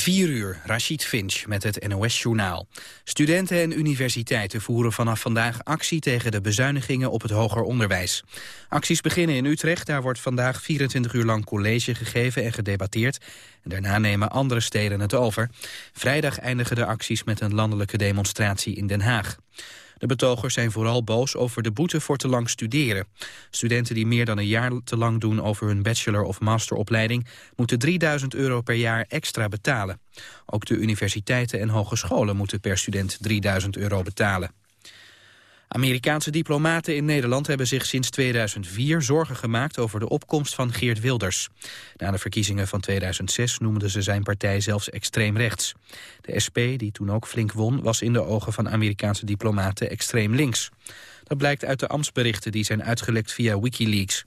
4 uur, Rashid Finch met het NOS-journaal. Studenten en universiteiten voeren vanaf vandaag actie tegen de bezuinigingen op het hoger onderwijs. Acties beginnen in Utrecht, daar wordt vandaag 24 uur lang college gegeven en gedebatteerd. En daarna nemen andere steden het over. Vrijdag eindigen de acties met een landelijke demonstratie in Den Haag. De betogers zijn vooral boos over de boete voor te lang studeren. Studenten die meer dan een jaar te lang doen over hun bachelor- of masteropleiding... moeten 3000 euro per jaar extra betalen. Ook de universiteiten en hogescholen moeten per student 3000 euro betalen. Amerikaanse diplomaten in Nederland hebben zich sinds 2004 zorgen gemaakt over de opkomst van Geert Wilders. Na de verkiezingen van 2006 noemden ze zijn partij zelfs extreem rechts. De SP, die toen ook flink won, was in de ogen van Amerikaanse diplomaten extreem links. Dat blijkt uit de ambtsberichten die zijn uitgelekt via Wikileaks.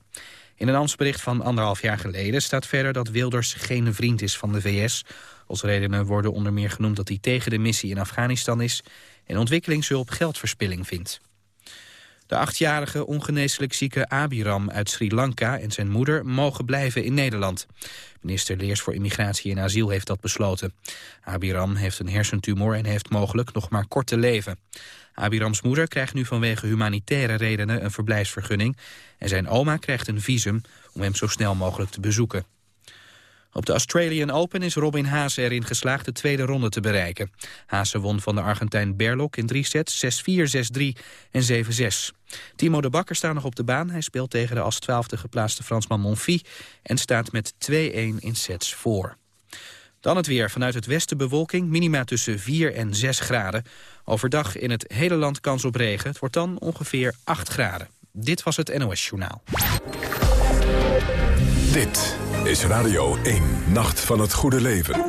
In een ambtsbericht van anderhalf jaar geleden staat verder dat Wilders geen vriend is van de VS. Als redenen worden onder meer genoemd dat hij tegen de missie in Afghanistan is... en ontwikkelingshulp geldverspilling vindt. De achtjarige ongeneeslijk zieke Abiram uit Sri Lanka en zijn moeder mogen blijven in Nederland. Minister Leers voor Immigratie en Asiel heeft dat besloten. Abiram heeft een hersentumor en heeft mogelijk nog maar kort te leven. Abirams moeder krijgt nu vanwege humanitaire redenen een verblijfsvergunning... en zijn oma krijgt een visum om hem zo snel mogelijk te bezoeken. Op de Australian Open is Robin Haase erin geslaagd de tweede ronde te bereiken. Haase won van de Argentijn Berlok in drie sets, 6-4, 6-3 en 7-6. Timo de Bakker staat nog op de baan. Hij speelt tegen de als twaalfde geplaatste Fransman Monfils... en staat met 2-1 in sets voor. Dan het weer. Vanuit het westen bewolking, minima tussen 4 en 6 graden. Overdag in het hele land kans op regen. Het wordt dan ongeveer 8 graden. Dit was het NOS Journaal. Dit is Radio 1, Nacht van het Goede Leven.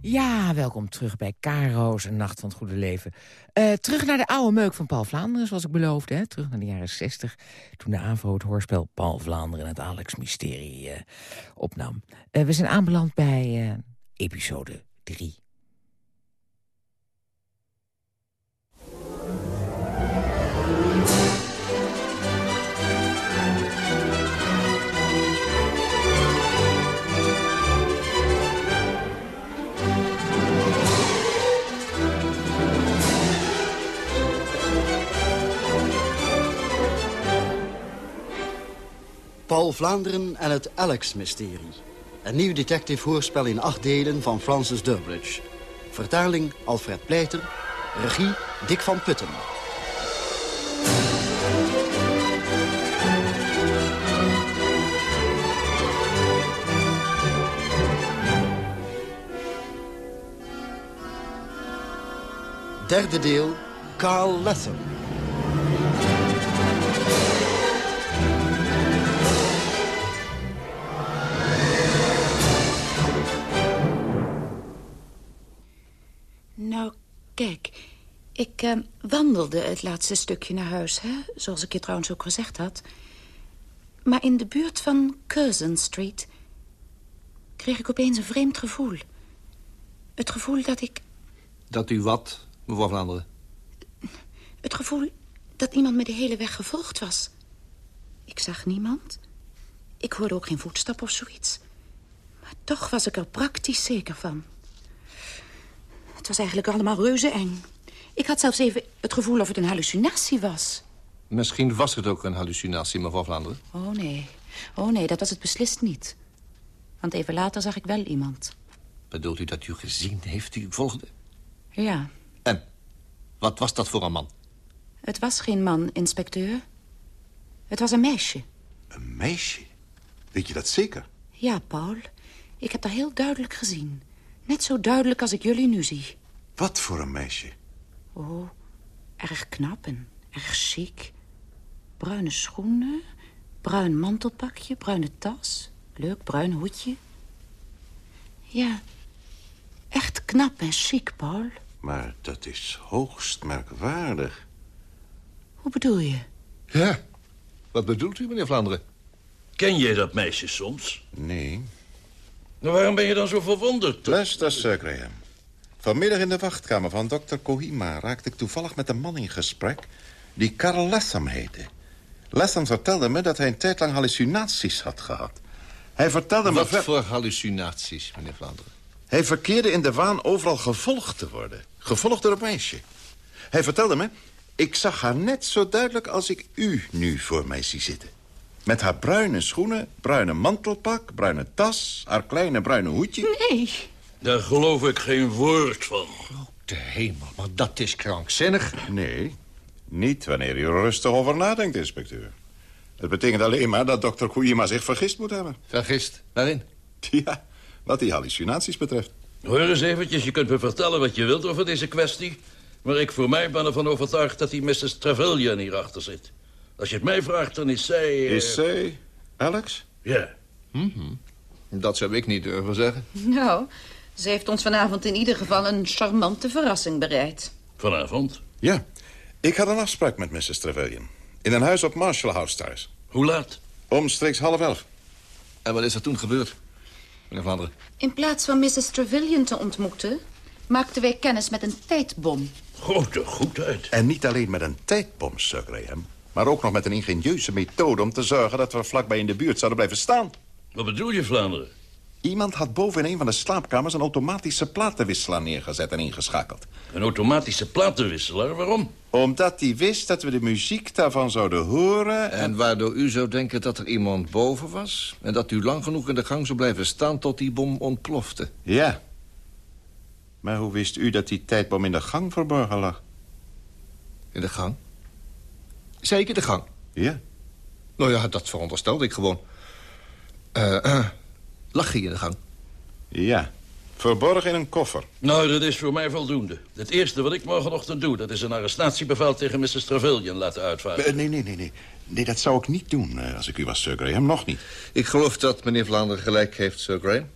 Ja, welkom terug bij Karo's Nacht van het Goede Leven. Uh, terug naar de oude meuk van Paul Vlaanderen, zoals ik beloofde. Hè? Terug naar de jaren 60, toen de ANVO het hoorspel Paul Vlaanderen... het Alex-mysterie uh, opnam. Uh, we zijn aanbeland bij episode 3. Paul Vlaanderen en het Alex-mysterie. Een nieuw detective-hoorspel in acht delen van Francis Durbridge. Vertaling Alfred Pleiter. Regie Dick van Putten. Derde deel, Carl Latham. Nou, kijk. Ik uh, wandelde het laatste stukje naar huis, hè? Zoals ik je trouwens ook gezegd had. Maar in de buurt van Curzon Street... kreeg ik opeens een vreemd gevoel. Het gevoel dat ik... Dat u wat, mevrouw Vlaanderen? Het gevoel dat iemand me de hele weg gevolgd was. Ik zag niemand. Ik hoorde ook geen voetstap of zoiets. Maar toch was ik er praktisch zeker van. Het was eigenlijk allemaal reuze eng. Ik had zelfs even het gevoel of het een hallucinatie was. Misschien was het ook een hallucinatie, mevrouw Vlaanderen. Oh, nee. Oh, nee, dat was het beslist niet. Want even later zag ik wel iemand. Bedoelt u dat u gezien heeft die u volgde? Ja. En? Wat was dat voor een man? Het was geen man, inspecteur. Het was een meisje. Een meisje? Weet je dat zeker? Ja, Paul. Ik heb dat heel duidelijk gezien. Net zo duidelijk als ik jullie nu zie. Wat voor een meisje? Oh, erg knap en erg chic. Bruine schoenen, bruin mantelpakje, bruine tas. Leuk bruin hoedje. Ja, echt knap en chic, Paul. Maar dat is hoogst merkwaardig. Hoe bedoel je? Ja, wat bedoelt u, meneer Vlaanderen? Ken jij dat meisje soms? Nee. Nou, waarom ben je dan zo verwonderd? Luister, Sir Graham. Vanmiddag in de wachtkamer van dokter Kohima... raakte ik toevallig met een man in gesprek... die Karl Lassam heette. Lassam vertelde me dat hij een tijd lang hallucinaties had gehad. Hij vertelde me... Wat voor hallucinaties, meneer Vlaanderen? Hij verkeerde in de waan overal gevolgd te worden. Gevolgd door een meisje. Hij vertelde me... Ik zag haar net zo duidelijk als ik u nu voor mij zie zitten. Met haar bruine schoenen, bruine mantelpak, bruine tas... haar kleine bruine hoedje. Nee. Daar geloof ik geen woord van. De hemel, maar dat is krankzinnig. Nee, niet wanneer u er rustig over nadenkt, inspecteur. Het betekent alleen maar dat dokter Koeijema zich vergist moet hebben. Vergist. Waarin? Ja, wat die hallucinaties betreft. Hoor eens eventjes, je kunt me vertellen wat je wilt over deze kwestie... maar ik voor mij ben ervan overtuigd dat die Mrs. Trevelyan hierachter zit. Als je het mij vraagt, dan is zij... eh, Is zij Alex? Ja. Dat zou ik niet durven zeggen. Nou, ze heeft ons vanavond in ieder geval een charmante verrassing bereid. Vanavond. Ja. Ik had een afspraak met Mrs. Trevelyan. In een huis op Marshall House thuis. Hoe laat? Omstreeks half elf. En wat is er toen gebeurd, meneer Vlaanderen? In plaats van Mrs. Trevelyan te ontmoeten... maakten wij kennis met een tijdbom. Grote goedheid. En niet alleen met een tijdbom, Sir Graham... maar ook nog met een ingenieuze methode om te zorgen... dat we vlakbij in de buurt zouden blijven staan. Wat bedoel je, Vlaanderen? Iemand had boven in een van de slaapkamers... een automatische platenwisselaar neergezet en ingeschakeld. Een automatische platenwisselaar, waarom? Omdat hij wist dat we de muziek daarvan zouden horen... En waardoor u zou denken dat er iemand boven was... en dat u lang genoeg in de gang zou blijven staan tot die bom ontplofte. Ja. Maar hoe wist u dat die tijdbom in de gang verborgen lag? In de gang? Zeker de gang. Ja. Nou ja, dat veronderstelde ik gewoon. Eh, eh, lag hij in de gang? Ja. Verborgen in een koffer. Nou, dat is voor mij voldoende. Het eerste wat ik morgenochtend doe... dat is een arrestatiebevel tegen Mrs. Trevelyan laten uitvaardigen. Eh, nee, nee, nee, nee. Nee, dat zou ik niet doen eh, als ik u was, Sir Graham. Nog niet. Ik geloof dat meneer Vlaanderen gelijk heeft, Sir Graham.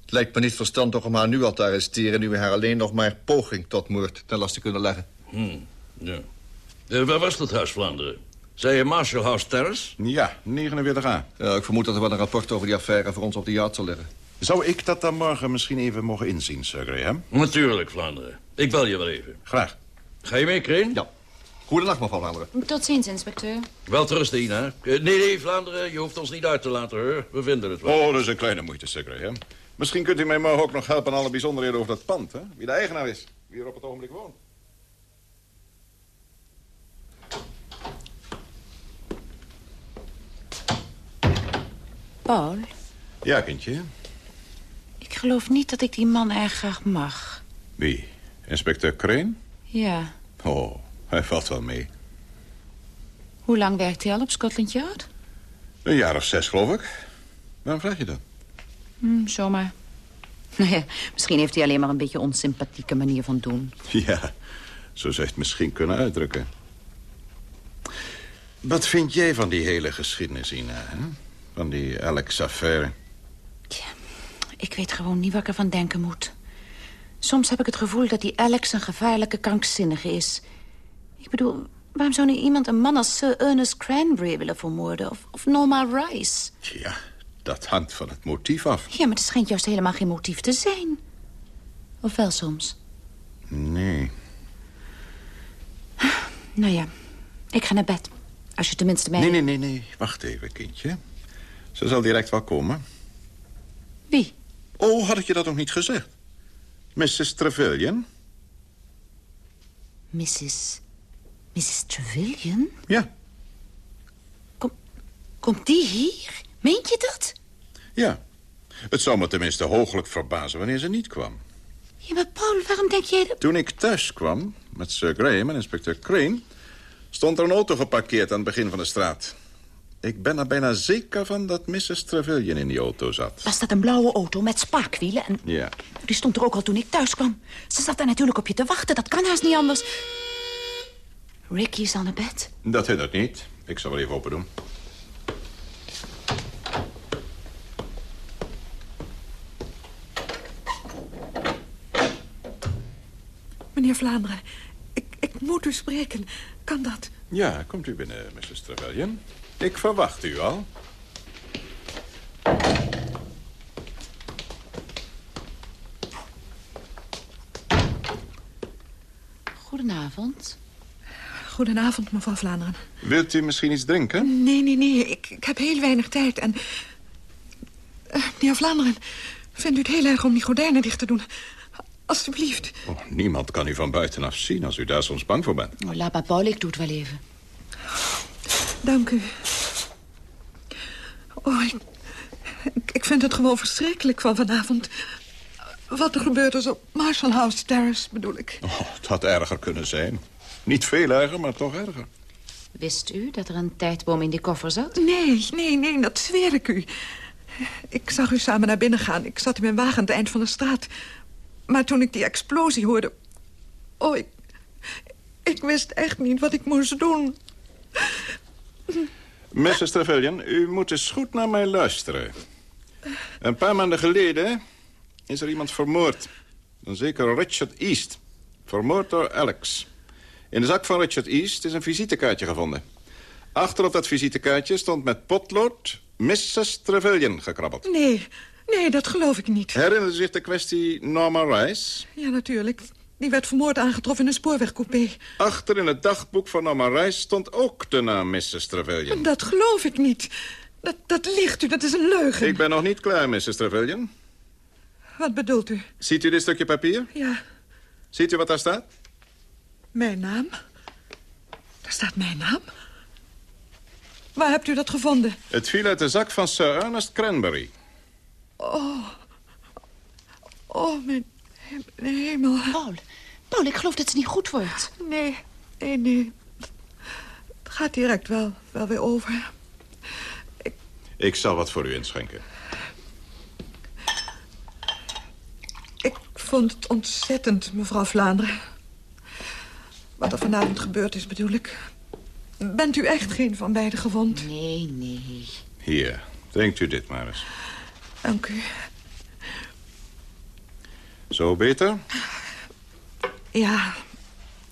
Het lijkt me niet verstandig om haar nu al te arresteren... nu we haar alleen nog maar poging tot moord ten laste kunnen leggen. Hmm, ja. Eh, waar was dat huis, Vlaanderen? Zei je Marshall House Terrace? Ja, 49a. Ja, ik vermoed dat er wel een rapport over die affaire voor ons op de jacht zal liggen. Zou ik dat dan morgen misschien even mogen inzien, Sir Graham? Natuurlijk, Vlaanderen. Ik bel je wel even. Graag. Ga je mee, Kreen? Ja. Goedenacht, mevrouw Vlaanderen. Tot ziens, inspecteur. Wel te rusten, Ina. Eh, nee, nee, Vlaanderen, je hoeft ons niet uit te laten, hoor. We vinden het wel. Oh, dat is een kleine moeite, Sir Graham. Misschien kunt u mij morgen ook nog helpen aan alle bijzonderheden over dat pand, hè? Wie de eigenaar is, wie er op het ogenblik woont. Paul, Ja, kindje. ik geloof niet dat ik die man erg graag mag. Wie? Inspecteur Crane? Ja. Oh, hij valt wel mee. Hoe lang werkt hij al op Scotland Yard? Een jaar of zes, geloof ik. Waarom vraag je dat? Hm, zomaar. Nou ja, misschien heeft hij alleen maar een beetje onsympathieke manier van doen. Ja, zo zou je het misschien kunnen uitdrukken. Wat vind jij van die hele geschiedenis, Ina? Hè? Van die Alex-affaire? Ik weet gewoon niet wat ik ervan denken moet. Soms heb ik het gevoel dat die Alex een gevaarlijke krankzinnige is. Ik bedoel, waarom zou nu iemand een man als Sir Ernest Cranberry willen vermoorden? Of, of Norma Rice? Ja, dat hangt van het motief af. Ja, maar het schijnt juist helemaal geen motief te zijn. Of wel soms? Nee. Nou ja, ik ga naar bed. Als je tenminste mij... Nee, nee, nee, nee. Wacht even, kindje. Ze zal direct wel komen. Wie? Oh, had ik je dat nog niet gezegd? Mrs. Trevelyan? Mrs. Mrs. Trevelyan? Ja, Komt die hier? Meent je dat? ja. Het zou me tenminste hooglijk verbazen wanneer ze niet kwam. Ja, maar Paul, waarom denk jij dat... Toen ik thuis kwam met Sir Graham en inspecteur Crane... stond er een auto geparkeerd aan het begin van de straat. Ik ben er bijna zeker van dat Mrs. Trevelyan in die auto zat. Was dat een blauwe auto met spaakwielen? En Ja. die stond er ook al toen ik thuis kwam. Ze zat daar natuurlijk op je te wachten. Dat kan haast niet anders. Ricky is al naar bed. Dat hindert niet. Ik zal wel even open doen. Meneer Vlaanderen, ik, ik moet u spreken. Kan dat? Ja, komt u binnen, Mrs. Trevelyan. Ik verwacht u al. Goedenavond. Goedenavond, mevrouw Vlaanderen. Wilt u misschien iets drinken? Nee, nee, nee. Ik, ik heb heel weinig tijd en... Uh, meneer Vlaanderen, vindt u het heel erg om die gordijnen dicht te doen? Alsjeblieft. Oh, niemand kan u van buitenaf zien als u daar soms bang voor bent. Oh, laat maar, Paul, ik doe het wel even. Dank u. Oh, ik, ik vind het gewoon verschrikkelijk van vanavond. Wat er gebeurd is op Marshall House Terrace, bedoel ik. Oh, het had erger kunnen zijn. Niet veel erger, maar toch erger. Wist u dat er een tijdboom in die koffer zat? Nee, nee, nee, dat zweer ik u. Ik zag u samen naar binnen gaan. Ik zat in mijn wagen aan het eind van de straat. Maar toen ik die explosie hoorde... Oh, ik... Ik wist echt niet wat ik moest doen. Mrs. Trevelyan, u moet eens goed naar mij luisteren. Een paar maanden geleden is er iemand vermoord. Een zeker Richard East. Vermoord door Alex. In de zak van Richard East is een visitekaartje gevonden. Achter op dat visitekaartje stond met potlood Mrs. Trevelyan gekrabbeld. Nee, nee, dat geloof ik niet. Herinnert u zich de kwestie Norma Rice? Ja, natuurlijk. Die werd vermoord aangetroffen in een spoorwegcoupé. Achter in het dagboek van Rice stond ook de naam Mrs. Trevelyan. Dat geloof ik niet. Dat, dat ligt u, dat is een leugen. Ik ben nog niet klaar, Mrs. Trevelyan. Wat bedoelt u? Ziet u dit stukje papier? Ja. Ziet u wat daar staat? Mijn naam? Daar staat mijn naam? Waar hebt u dat gevonden? Het viel uit de zak van Sir Ernest Cranberry. Oh. Oh, mijn hemel. Paul, Paul, ik geloof dat het niet goed wordt. Nee, nee, nee. Het gaat direct wel, wel weer over. Ik... ik zal wat voor u inschenken. Ik vond het ontzettend, mevrouw Vlaanderen. Wat er vanavond gebeurd is, bedoel ik. Bent u echt geen van beiden gewond? Nee, nee. Hier, denkt u dit maar eens. Dank u. Zo beter? Ja,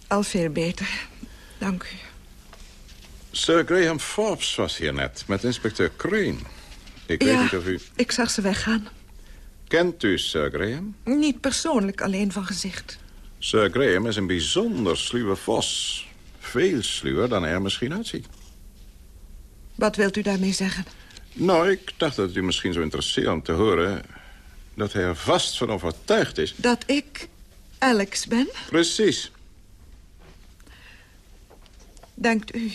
al veel beter. Dank u. Sir Graham Forbes was hier net, met inspecteur Crane. Ik weet niet of u... ik zag ze weggaan. Kent u Sir Graham? Niet persoonlijk, alleen van gezicht. Sir Graham is een bijzonder sluwe vos. Veel sluwer dan hij er misschien uitziet. Wat wilt u daarmee zeggen? Nou, ik dacht dat het u misschien zo interesseert om te horen... dat hij er vast van overtuigd is. Dat ik Alex ben? Precies. Denkt u...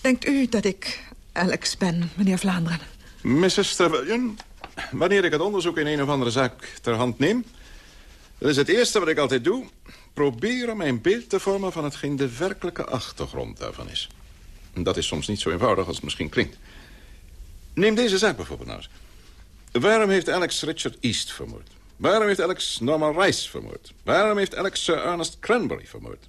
Denkt u dat ik Alex ben, meneer Vlaanderen? Mrs. Trevelyan, wanneer ik het onderzoek in een of andere zaak ter hand neem... dat is het eerste wat ik altijd doe... proberen mijn beeld te vormen van hetgeen de werkelijke achtergrond daarvan is. Dat is soms niet zo eenvoudig als het misschien klinkt. Neem deze zaak bijvoorbeeld nou eens. Waarom heeft Alex Richard East vermoord? Waarom heeft Alex Norman Rice vermoord? Waarom heeft Alex Sir Ernest Cranberry vermoord?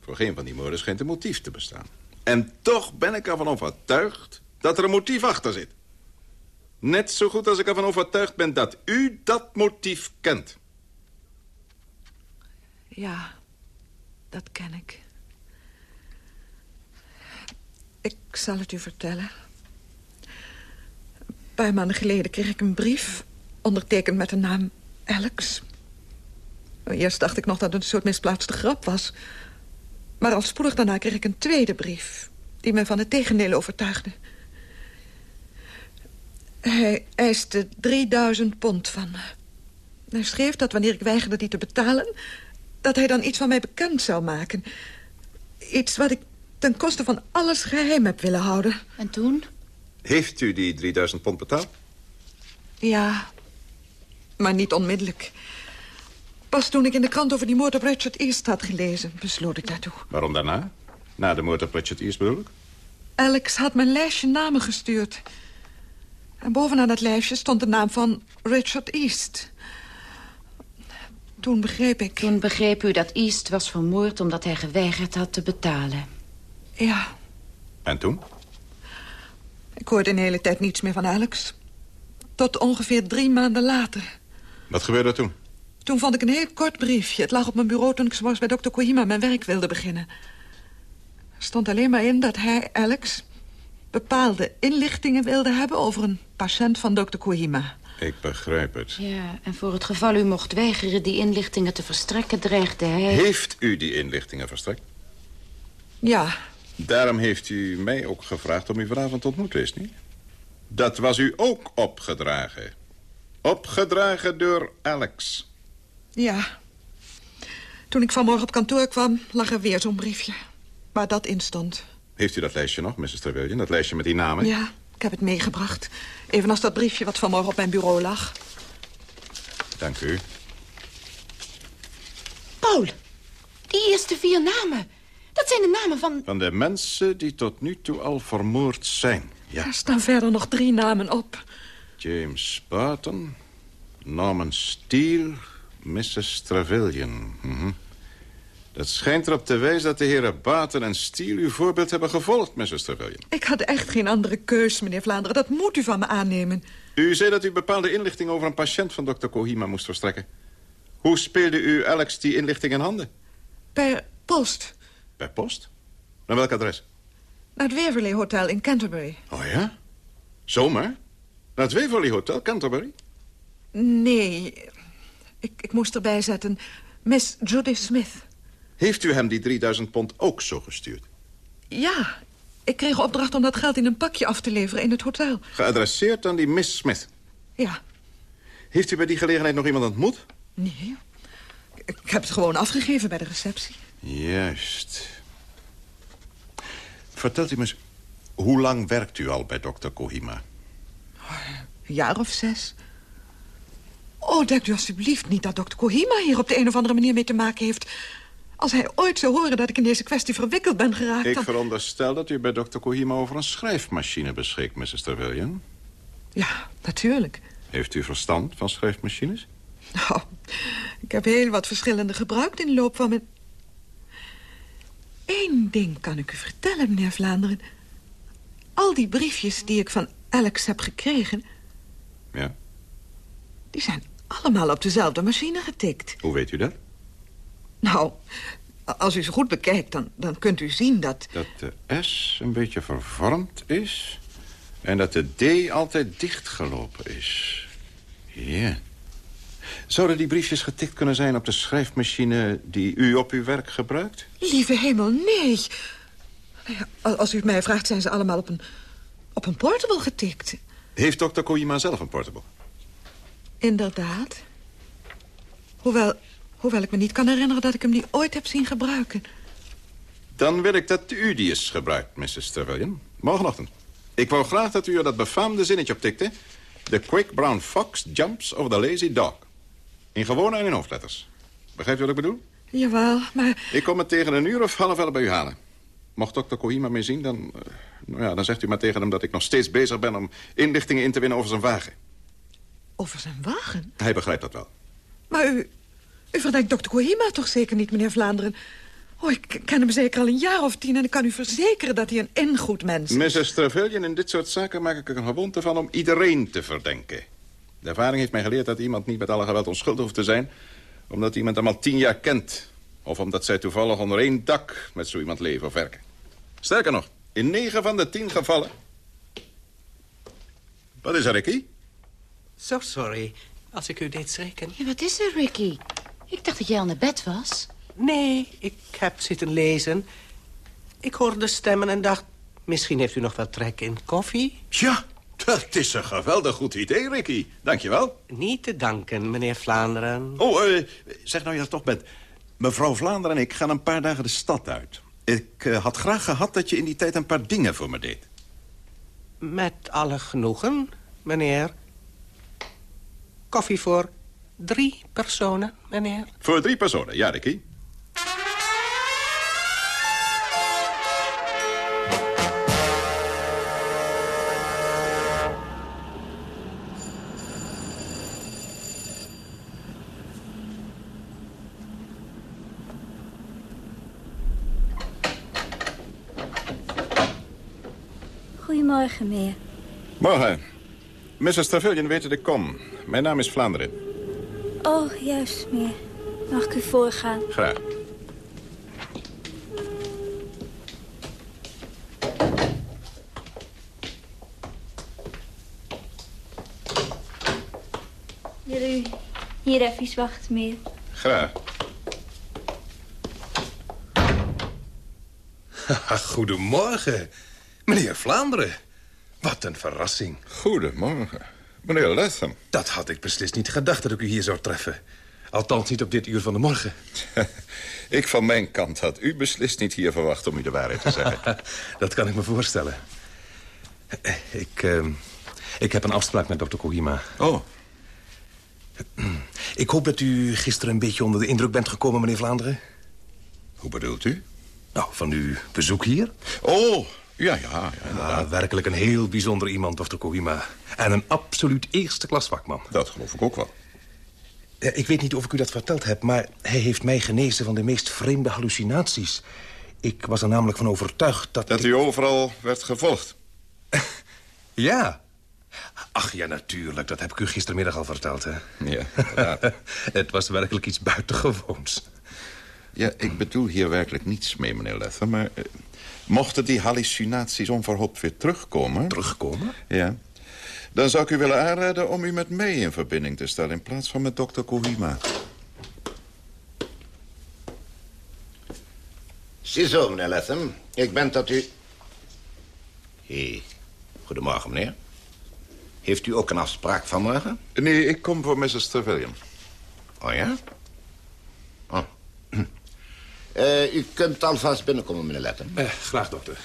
Voor geen van die moorden schijnt een motief te bestaan. En toch ben ik ervan overtuigd dat er een motief achter zit. Net zo goed als ik ervan overtuigd ben dat u dat motief kent. Ja, dat ken ik. Ik zal het u vertellen. Paar maanden geleden kreeg ik een brief... ondertekend met de naam Alex. Eerst dacht ik nog dat het een soort misplaatste grap was. Maar al spoedig daarna kreeg ik een tweede brief... die me van het tegendeel overtuigde. Hij eiste 3000 pond van me. Hij schreef dat wanneer ik weigerde die te betalen... dat hij dan iets van mij bekend zou maken. Iets wat ik ten koste van alles geheim heb willen houden. En toen? Heeft u die 3000 pond betaald? Ja, maar niet onmiddellijk. Pas toen ik in de krant over die moord op Richard East had gelezen, besloot ik daartoe. Waarom daarna? Na de moord op Richard East bedoel ik? Alex had mijn lijstje namen gestuurd. En bovenaan dat lijstje stond de naam van Richard East. Toen begreep ik... Toen begreep u dat East was vermoord omdat hij geweigerd had te betalen. Ja. En toen? Ik hoorde de hele tijd niets meer van Alex. Tot ongeveer drie maanden later. Wat gebeurde toen? Toen vond ik een heel kort briefje. Het lag op mijn bureau toen ik zoals bij dokter Kohima mijn werk wilde beginnen. Er stond alleen maar in dat hij, Alex, bepaalde inlichtingen wilde hebben... over een patiënt van dokter Kohima. Ik begrijp het. Ja, en voor het geval u mocht weigeren die inlichtingen te verstrekken, dreigde hij... Heeft u die inlichtingen verstrekt? Ja. Daarom heeft u mij ook gevraagd om u vanavond te ontmoeten, is niet? Dat was u ook opgedragen. Opgedragen door Alex. Ja. Toen ik vanmorgen op kantoor kwam, lag er weer zo'n briefje. Waar dat in stond. Heeft u dat lijstje nog, Mrs. Trevelyan? Dat lijstje met die namen? Ja, ik heb het meegebracht. Evenals dat briefje wat vanmorgen op mijn bureau lag. Dank u. Paul, die eerste vier namen. Dat zijn de namen van... Van de mensen die tot nu toe al vermoord zijn. Ja. Er staan verder nog drie namen op. James Barton, Norman Steele, Mrs. Trevelyan. Mhm. Dat schijnt erop te wijzen dat de heren Barton en Steele uw voorbeeld hebben gevolgd, Mrs. Trevelyan. Ik had echt geen andere keus, meneer Vlaanderen. Dat moet u van me aannemen. U zei dat u bepaalde inlichting over een patiënt van dokter Kohima moest verstrekken. Hoe speelde u Alex die inlichting in handen? Per post. Per post? Naar welk adres? Naar het Waverley Hotel in Canterbury. Oh ja? Zomaar? Naar het Waverley Hotel, Canterbury? Nee, ik, ik moest erbij zetten. Miss Judith Smith. Heeft u hem die 3000 pond ook zo gestuurd? Ja, ik kreeg opdracht om dat geld in een pakje af te leveren in het hotel. Geadresseerd aan die Miss Smith? Ja. Heeft u bij die gelegenheid nog iemand ontmoet? Nee. Ik ik heb het gewoon afgegeven bij de receptie. Juist. Vertelt u me eens, hoe lang werkt u al bij dokter Kohima? Een jaar of zes. Oh, denkt u alstublieft niet dat dokter Kohima hier op de een of andere manier mee te maken heeft. Als hij ooit zou horen dat ik in deze kwestie verwikkeld ben geraakt... Ik dan... veronderstel dat u bij dokter Kohima over een schrijfmachine beschikt, Mrs. Trevelyan. Ja, natuurlijk. Heeft u verstand van schrijfmachines? Nou, ik heb heel wat verschillende gebruikt in de loop van mijn... Eén ding kan ik u vertellen, meneer Vlaanderen. Al die briefjes die ik van Alex heb gekregen... Ja. die zijn allemaal op dezelfde machine getikt. Hoe weet u dat? Nou, als u ze goed bekijkt, dan, dan kunt u zien dat... Dat de S een beetje vervormd is... en dat de D altijd dichtgelopen is. Ja. Zouden die briefjes getikt kunnen zijn op de schrijfmachine... die u op uw werk gebruikt? Lieve hemel, nee. Als u het mij vraagt, zijn ze allemaal op een, op een portable getikt. Heeft dokter Kojima zelf een portable? Inderdaad. Hoewel, hoewel ik me niet kan herinneren dat ik hem die ooit heb zien gebruiken. Dan wil ik dat u die eens gebruikt, Mrs. Trevelyan. Morgenochtend. Ik wou graag dat u er dat befaamde zinnetje op tikte. The quick brown fox jumps over the lazy dog. In gewone en in hoofdletters. Begrijpt u wat ik bedoel? Jawel, maar Ik kom het tegen een uur of half elf bij u halen. Mocht dokter Kohima mee zien, dan, eh, nou ja, dan zegt u maar tegen hem... dat ik nog steeds bezig ben om inlichtingen in te winnen over zijn wagen. over zijn wagen. Hij begrijpt dat wel. Maar u, u verdenkt dokter Kohima toch zeker niet, meneer Vlaanderen? Oh, ik ken hem zeker al een jaar of tien... en ik kan u verzekeren dat hij een ingoed mens is. Mrs. Trevelyan, in dit soort zaken maak ik er een gewoonte van om iedereen te verdenken. De ervaring heeft mij geleerd dat iemand niet met alle geweld onschuldig hoeft te zijn... omdat iemand hem al tien jaar kent. Of omdat zij toevallig onder één dak met zo iemand leven of werken. Sterker nog, in negen van de tien gevallen... Wat is er, Ricky? Zo sorry als ik u deed schrikken. Ja, wat is er, Ricky? Ik dacht dat jij al naar bed was. Nee, ik heb zitten lezen. Ik hoorde stemmen en dacht... misschien heeft u nog wat trek in koffie? Ja, dat is een geweldig goed idee, Ricky. Dankjewel. Niet te danken, meneer Vlaanderen. Oh, eh, zeg nou je er toch bent. Mevrouw Vlaanderen en ik gaan een paar dagen de stad uit. Ik eh, had graag gehad dat je in die tijd een paar dingen voor me deed. Met alle genoegen, meneer. Koffie voor drie personen, meneer. Voor drie personen, ja, Ricky. Goedemorgen, meneer. Morgen. Mrs. Trevelyan weet dat ik kom. Mijn naam is Vlaanderen. Oh, juist, meneer. Mag ik u voorgaan? Graag. Wil u hier even wachten, meneer? Graag. Goedemorgen, meneer Vlaanderen. Wat een verrassing. Goedemorgen. Meneer Latham. Dat had ik beslist niet gedacht dat ik u hier zou treffen. Althans niet op dit uur van de morgen. ik van mijn kant had u beslist niet hier verwacht om u de waarheid te zeggen. dat kan ik me voorstellen. Ik, uh, ik heb een afspraak met dokter Kohima. Oh. Ik hoop dat u gisteren een beetje onder de indruk bent gekomen, meneer Vlaanderen. Hoe bedoelt u? Nou, van uw bezoek hier. Oh, ja, ja, ja ah, werkelijk een heel bijzonder iemand, dokter Kohima. En een absoluut eerste klas vakman. Dat geloof ik ook wel. Ik weet niet of ik u dat verteld heb, maar hij heeft mij genezen van de meest vreemde hallucinaties. Ik was er namelijk van overtuigd dat... Dat u overal werd gevolgd? ja. Ach ja, natuurlijk. Dat heb ik u gistermiddag al verteld, hè? Ja, Het was werkelijk iets buitengewoons. Ja, ik bedoel hier werkelijk niets mee, meneer Lether, maar... Mochten die hallucinaties onverhoopt weer terugkomen... Terugkomen? Ja. Dan zou ik u willen aanraden om u met mij in verbinding te stellen... in plaats van met dokter Kohima. Ziezo, meneer Latham. Ik ben tot u... Hey. Goedemorgen, meneer. Heeft u ook een afspraak vanmorgen? Nee, ik kom voor Mrs. Trevelyan. Oh ja? Uh, u kunt alvast binnenkomen, meneer Letten. Uh, graag, dokter.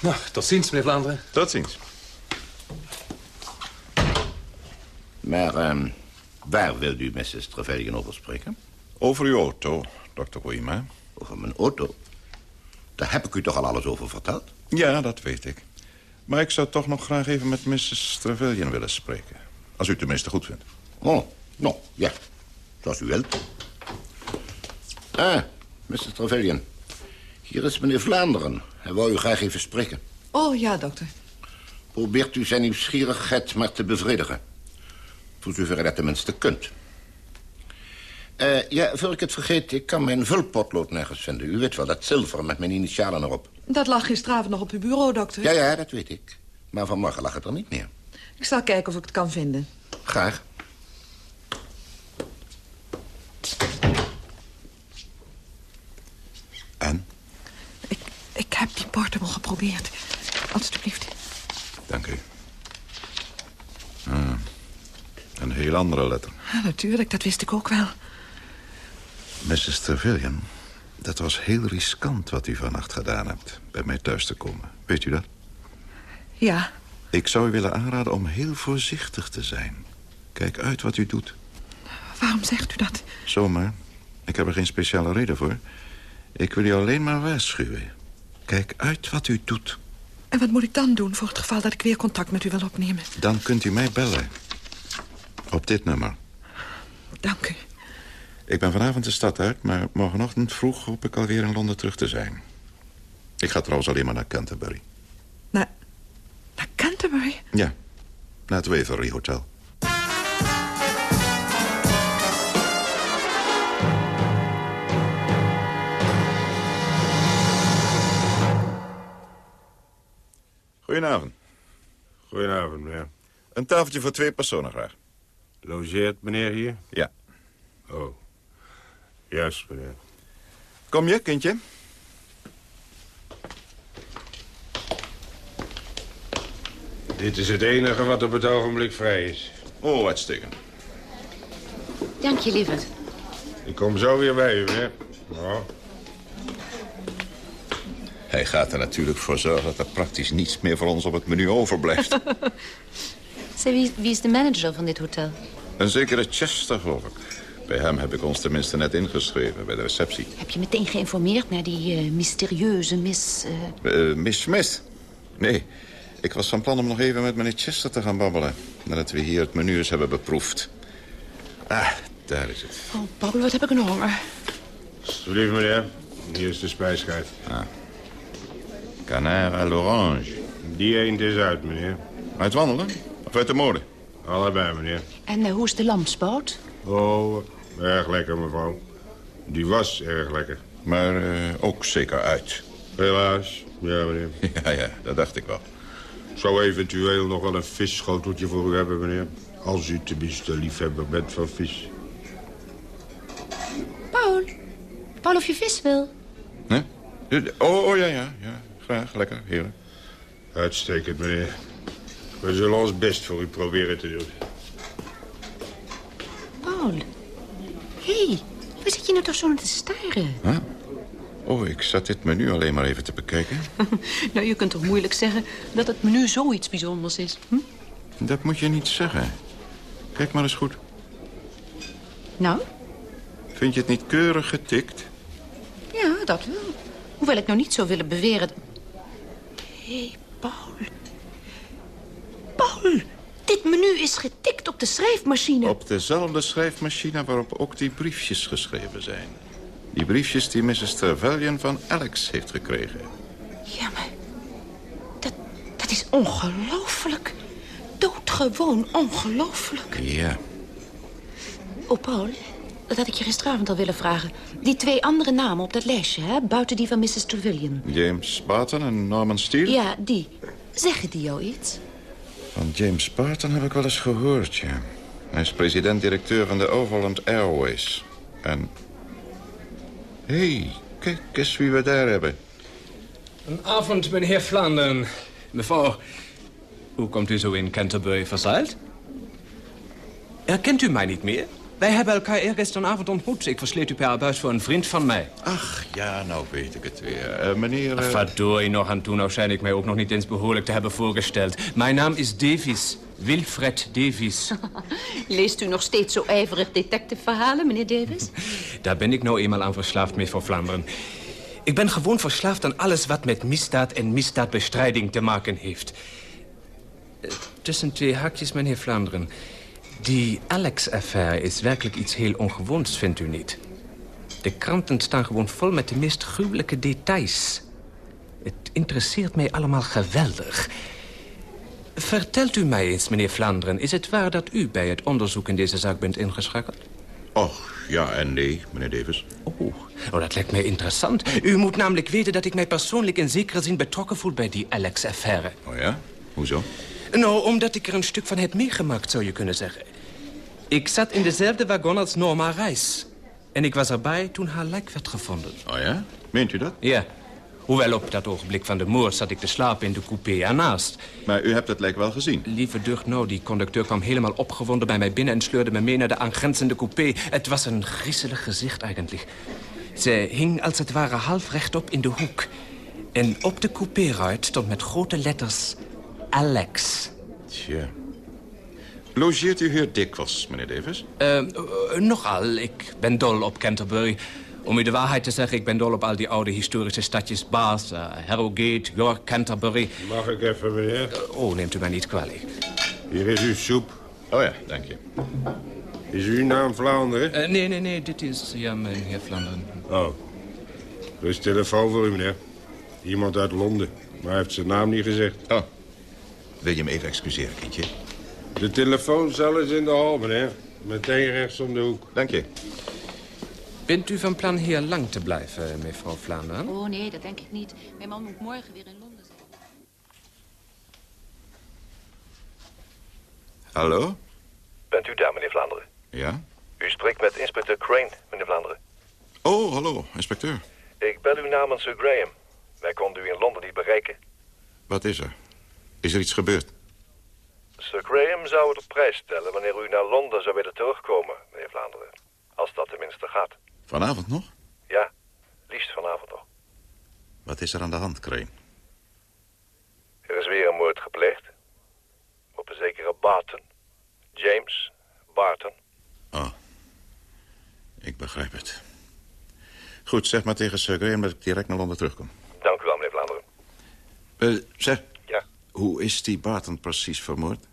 Nou, tot ziens, meneer Vlaanderen. Tot ziens. Maar uh, waar wilt u Mrs. Trevelyan over spreken? Over uw auto, dokter Koima. Over mijn auto? Daar heb ik u toch al alles over verteld? Ja, dat weet ik. Maar ik zou toch nog graag even met Mrs. Trevelyan willen spreken. Als u het tenminste goed vindt. Oh, nou, ja. Zoals u wilt. Ah, Mrs. Trevelyan. Hier is meneer Vlaanderen. Hij wou u graag even spreken. Oh, ja, dokter. Probeert u zijn nieuwsgierigheid maar te bevredigen. Voor zover u dat tenminste kunt. Uh, ja, voor ik het vergeet, ik kan mijn vulpotlood nergens vinden. U weet wel, dat zilver met mijn initialen erop. Dat lag gisteravond nog op uw bureau, dokter. Ja, ja, dat weet ik. Maar vanmorgen lag het er niet meer. Ik zal kijken of ik het kan vinden. Graag. En? Ik, ik heb die portable geprobeerd. Alsjeblieft. Dank u. Ah, een heel andere letter. Ja, natuurlijk, dat wist ik ook wel. Mrs. Trevelyan, dat was heel riskant wat u vannacht gedaan hebt... bij mij thuis te komen. Weet u dat? Ja. Ik zou u willen aanraden om heel voorzichtig te zijn. Kijk uit wat u doet. Waarom zegt u dat? Zomaar. Ik heb er geen speciale reden voor. Ik wil u alleen maar waarschuwen. Kijk uit wat u doet. En wat moet ik dan doen voor het geval dat ik weer contact met u wil opnemen? Dan kunt u mij bellen. Op dit nummer. Dank u. Ik ben vanavond de stad uit, maar morgenochtend vroeg hoop ik alweer in Londen terug te zijn. Ik ga trouwens alleen maar naar Canterbury. Naar, naar Canterbury? Ja, naar het Waverly Hotel. Goedenavond. Goedenavond, meneer. Een tafeltje voor twee personen graag. Logeert meneer hier? Ja. Oh. Juist, meneer. Kom je, kindje? Dit is het enige wat op het ogenblik vrij is. Oh, uitstekend. Dank je, lieverd. Ik kom zo weer bij u, meneer. Oh. Hij gaat er natuurlijk voor zorgen dat er praktisch niets meer voor ons op het menu overblijft. Zeg, wie, wie is de manager van dit hotel? Een zekere Chester, geloof ik. Bij hem heb ik ons tenminste net ingeschreven, bij de receptie. Heb je meteen geïnformeerd naar die uh, mysterieuze Miss... Uh... Uh, Miss Smith? Nee, ik was van plan om nog even met meneer Chester te gaan babbelen. Nadat we hier het menu eens hebben beproefd. Ah, daar is het. Oh, Paul, wat heb ik een honger. Alsjeblieft, meneer. Hier is de spijsgaard. Ah. Canard à l'orange. Die eend is uit, meneer. Uit wandelen? Of uit de mode? Allebei, meneer. En hoe is de lamspoot? Oh, erg lekker, mevrouw. Die was erg lekker. Maar uh, ook zeker uit. Helaas, ja, meneer. Ja, ja, dat dacht ik wel. Zou eventueel nog wel een visschoteltje voor u hebben, meneer. Als u tenminste liefhebber bent van vis. Paul. Paul, of je vis wil? Nee? Oh, oh ja, ja, ja. Graag, lekker, heerlijk. Uitstekend, meneer. We zullen ons best voor u proberen te doen. Paul. Hé, hey, waar zit je nou toch zo naar te staren? Huh? Oh, ik zat dit menu alleen maar even te bekijken. nou, je kunt toch moeilijk zeggen dat het menu zoiets bijzonders is? Hm? Dat moet je niet zeggen. Kijk maar eens goed. Nou? Vind je het niet keurig getikt? Ja, dat wel. Hoewel ik nou niet zou willen beweren... Hé, hey, Paul. Paul, dit menu is getikt op de schrijfmachine. Op dezelfde schrijfmachine waarop ook die briefjes geschreven zijn. Die briefjes die Mrs. Trevelyan van Alex heeft gekregen. Ja, maar... Dat, dat is ongelooflijk. Doodgewoon ongelooflijk. Ja. Oh, Paul, dat had ik je gisteravond al willen vragen. Die twee andere namen op dat lijstje, hè? Buiten die van Mrs. Trevelyan. James Barton en Norman Steele? Ja, die. Zeggen die jou iets? Van James Barton heb ik wel eens gehoord, ja. Hij is president-directeur van de Overland Airways. En... Hé, hey, kijk eens wie we daar hebben. Een avond, meneer Vlaanderen. Mevrouw, hoe komt u zo in Canterbury verzeild? Herkent u mij niet meer? Wij hebben elkaar eergisteravond ontmoet. Ik versleet u per abuis voor een vriend van mij. Ach, ja, nou weet ik het weer. Uh, meneer... Uh... Verdorie nog aan toen, nou schijn ik mij ook nog niet eens behoorlijk te hebben voorgesteld. Mijn naam is Davies. Wilfred Davies. Leest u nog steeds zo ijverig detectiveverhalen, meneer Davies? Daar ben ik nou eenmaal aan verslaafd, mevrouw Vlaanderen. Ik ben gewoon verslaafd aan alles wat met misdaad en misdaadbestrijding te maken heeft. Uh, tussen twee haakjes, meneer Vlaanderen. Die Alex-affaire is werkelijk iets heel ongewoons, vindt u niet? De kranten staan gewoon vol met de meest gruwelijke details. Het interesseert mij allemaal geweldig. Vertelt u mij eens, meneer Vlaanderen... is het waar dat u bij het onderzoek in deze zaak bent ingeschakeld? Och, ja en nee, meneer Davis. Oh, oh, dat lijkt mij interessant. U moet namelijk weten dat ik mij persoonlijk in zekere zin betrokken voel... bij die Alex-affaire. Oh ja? Hoezo? Nou, omdat ik er een stuk van heb meegemaakt, zou je kunnen zeggen. Ik zat in dezelfde wagon als Norma Reis. En ik was erbij toen haar lijk werd gevonden. Oh ja? Meent u dat? Ja. Hoewel op dat ogenblik van de moord zat ik te slapen in de coupé ernaast. Maar u hebt het lijk wel gezien? Lieve deugd, nou, die conducteur kwam helemaal opgewonden bij mij binnen... en sleurde me mee naar de aangrenzende coupé. Het was een griezelig gezicht eigenlijk. Zij hing als het ware half rechtop in de hoek. En op de coupéruit stond met grote letters Alex. Tja. Logeert u hier dikwijls, meneer Davis? Uh, uh, nogal. Ik ben dol op Canterbury. Om u de waarheid te zeggen, ik ben dol op al die oude historische stadjes. Bath, uh, Harrogate, York, Canterbury. Mag ik even, meneer? oh, neemt u mij niet kwalijk. Hier is uw soep. Oh ja, dank je. Is uw naam Vlaanderen? nee, nee, nee, dit is, ja, meneer Vlaanderen. Oh. Er is telefoon voor u, meneer. Iemand uit Londen, maar hij heeft zijn naam niet gezegd. Oh. Wil je me even excuseren, kindje? De telefooncel is in de hal, meneer. Meteen rechts om de hoek. Dank je. Bent u van plan hier lang te blijven, mevrouw Vlaanderen? Oh, nee, dat denk ik niet. Mijn man moet morgen weer in Londen zijn. Hallo? Bent u daar, meneer Vlaanderen? Ja? U spreekt met inspecteur Crane, meneer Vlaanderen. Oh, hallo, inspecteur. Ik bel u namens Sir Graham. Wij konden u in Londen niet bereiken. Wat is er? Is er iets gebeurd? Sir Graham zou het op prijs stellen wanneer u naar Londen zou willen terugkomen, meneer Vlaanderen. Als dat tenminste gaat. Vanavond nog? Ja, liefst vanavond nog. Wat is er aan de hand, Crane? Er is weer een moord gepleegd. Op een zekere Barton. James Barton. Oh, ik begrijp het. Goed, zeg maar tegen Sir Graham dat ik direct naar Londen terugkom. Dank u wel, meneer Vlaanderen. Uh, zeg. Hoe is die Barton precies vermoord?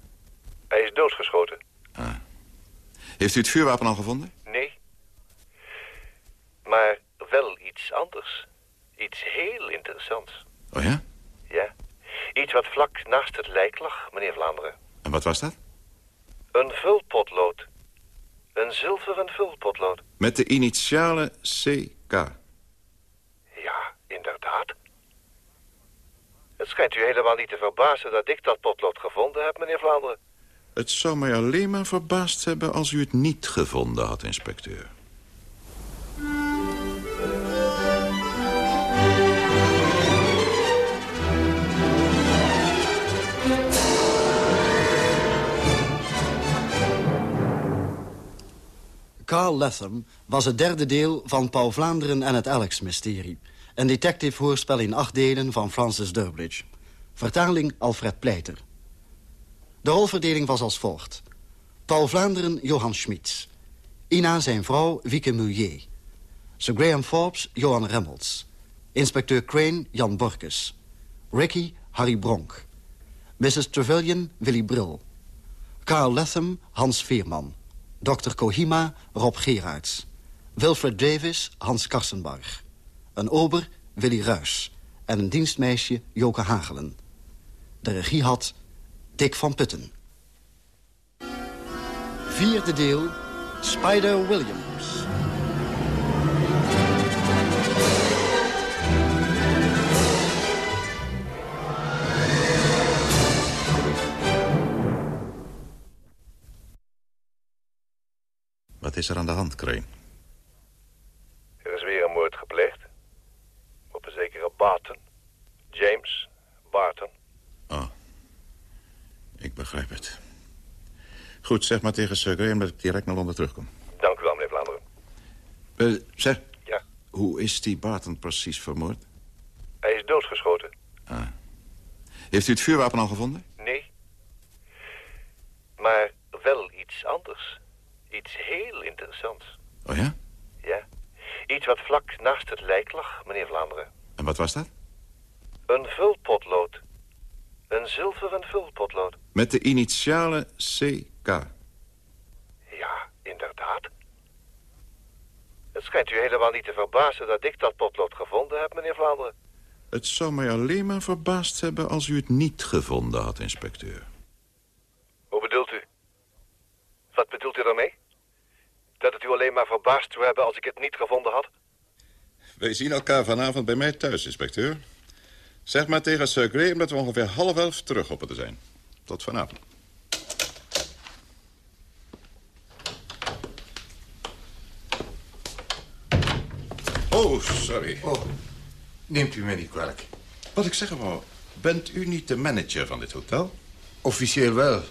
Hij is doodgeschoten. Ah. Heeft u het vuurwapen al gevonden? Nee. Maar wel iets anders. Iets heel interessants. Oh ja? Ja. Iets wat vlak naast het lijk lag, meneer Vlaanderen. En wat was dat? Een vulpotlood. Een zilveren vulpotlood. Met de initialen CK. Ja, inderdaad. Het schijnt u helemaal niet te verbazen dat ik dat potlood gevonden heb, meneer Vlaanderen. Het zou mij alleen maar verbaasd hebben als u het niet gevonden had, inspecteur. Carl Lethem was het derde deel van Paul Vlaanderen en het Alex-mysterie... Een detective-hoorspel in acht delen van Francis Durbridge. Vertaling Alfred Pleiter. De rolverdeling was als volgt. Paul Vlaanderen, Johan Schmitz. Ina zijn vrouw, Wieke Mulier. Sir Graham Forbes, Johan Remmels. Inspecteur Crane, Jan Borkes. Ricky, Harry Bronk. Mrs. Trevelyan, Willy Brill. Carl Latham, Hans Veerman. Dr. Kohima, Rob Gerards. Wilfred Davis, Hans Karsenbarg. Een ober, Willy Ruys. En een dienstmeisje, Joke Hagelen. De regie had Dick van Putten. Vierde deel, Spider Williams. Wat is er aan de hand, Crane? Er is weer een moord gepleegd. Op een zekere Barton. James Barton. Oh, ik begrijp het. Goed, zeg maar tegen Sir Graham dat ik direct naar Londen terugkom. Dank u wel, meneer Vlaanderen. Uh, zeg, Ja. hoe is die Barton precies vermoord? Hij is doodgeschoten. Ah. Heeft u het vuurwapen al gevonden? Nee. Maar wel iets anders. Iets heel interessants. Oh ja? Ja. Iets wat vlak naast het lijk lag, meneer Vlaanderen. En wat was dat? Een vulpotlood. Een zilveren vulpotlood. Met de initialen CK. Ja, inderdaad. Het schijnt u helemaal niet te verbazen dat ik dat potlood gevonden heb, meneer Vlaanderen. Het zou mij alleen maar verbaasd hebben als u het niet gevonden had, inspecteur. Hoe bedoelt u? Wat bedoelt u daarmee? Dat het u alleen maar verbaasd zou hebben als ik het niet gevonden had? Wij zien elkaar vanavond bij mij thuis, inspecteur. Zeg maar tegen Sir Graham dat we ongeveer half elf terug hopen te zijn. Tot vanavond. Oh, sorry. Oh, neemt u mij niet kwalijk. Wat ik zeggen wou, bent u niet de manager van dit hotel? Officieel wel.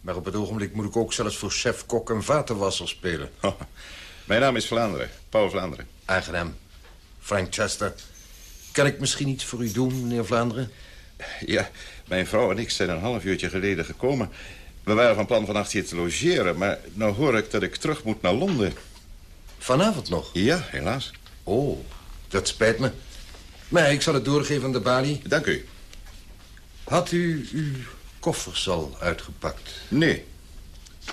Maar op het ogenblik moet ik ook zelfs voor chef, kok en vatenwasser spelen. Oh, mijn naam is Vlaanderen, Paul Vlaanderen. Aangenaam. Frank Chester. Kan ik misschien iets voor u doen, meneer Vlaanderen? Ja, mijn vrouw en ik zijn een half uurtje geleden gekomen. We waren van plan vannacht hier te logeren, maar nou hoor ik dat ik terug moet naar Londen. Vanavond nog? Ja, helaas. Oh, dat spijt me. Maar ik zal het doorgeven aan de balie. Dank u. Had u uw koffers al uitgepakt? Nee.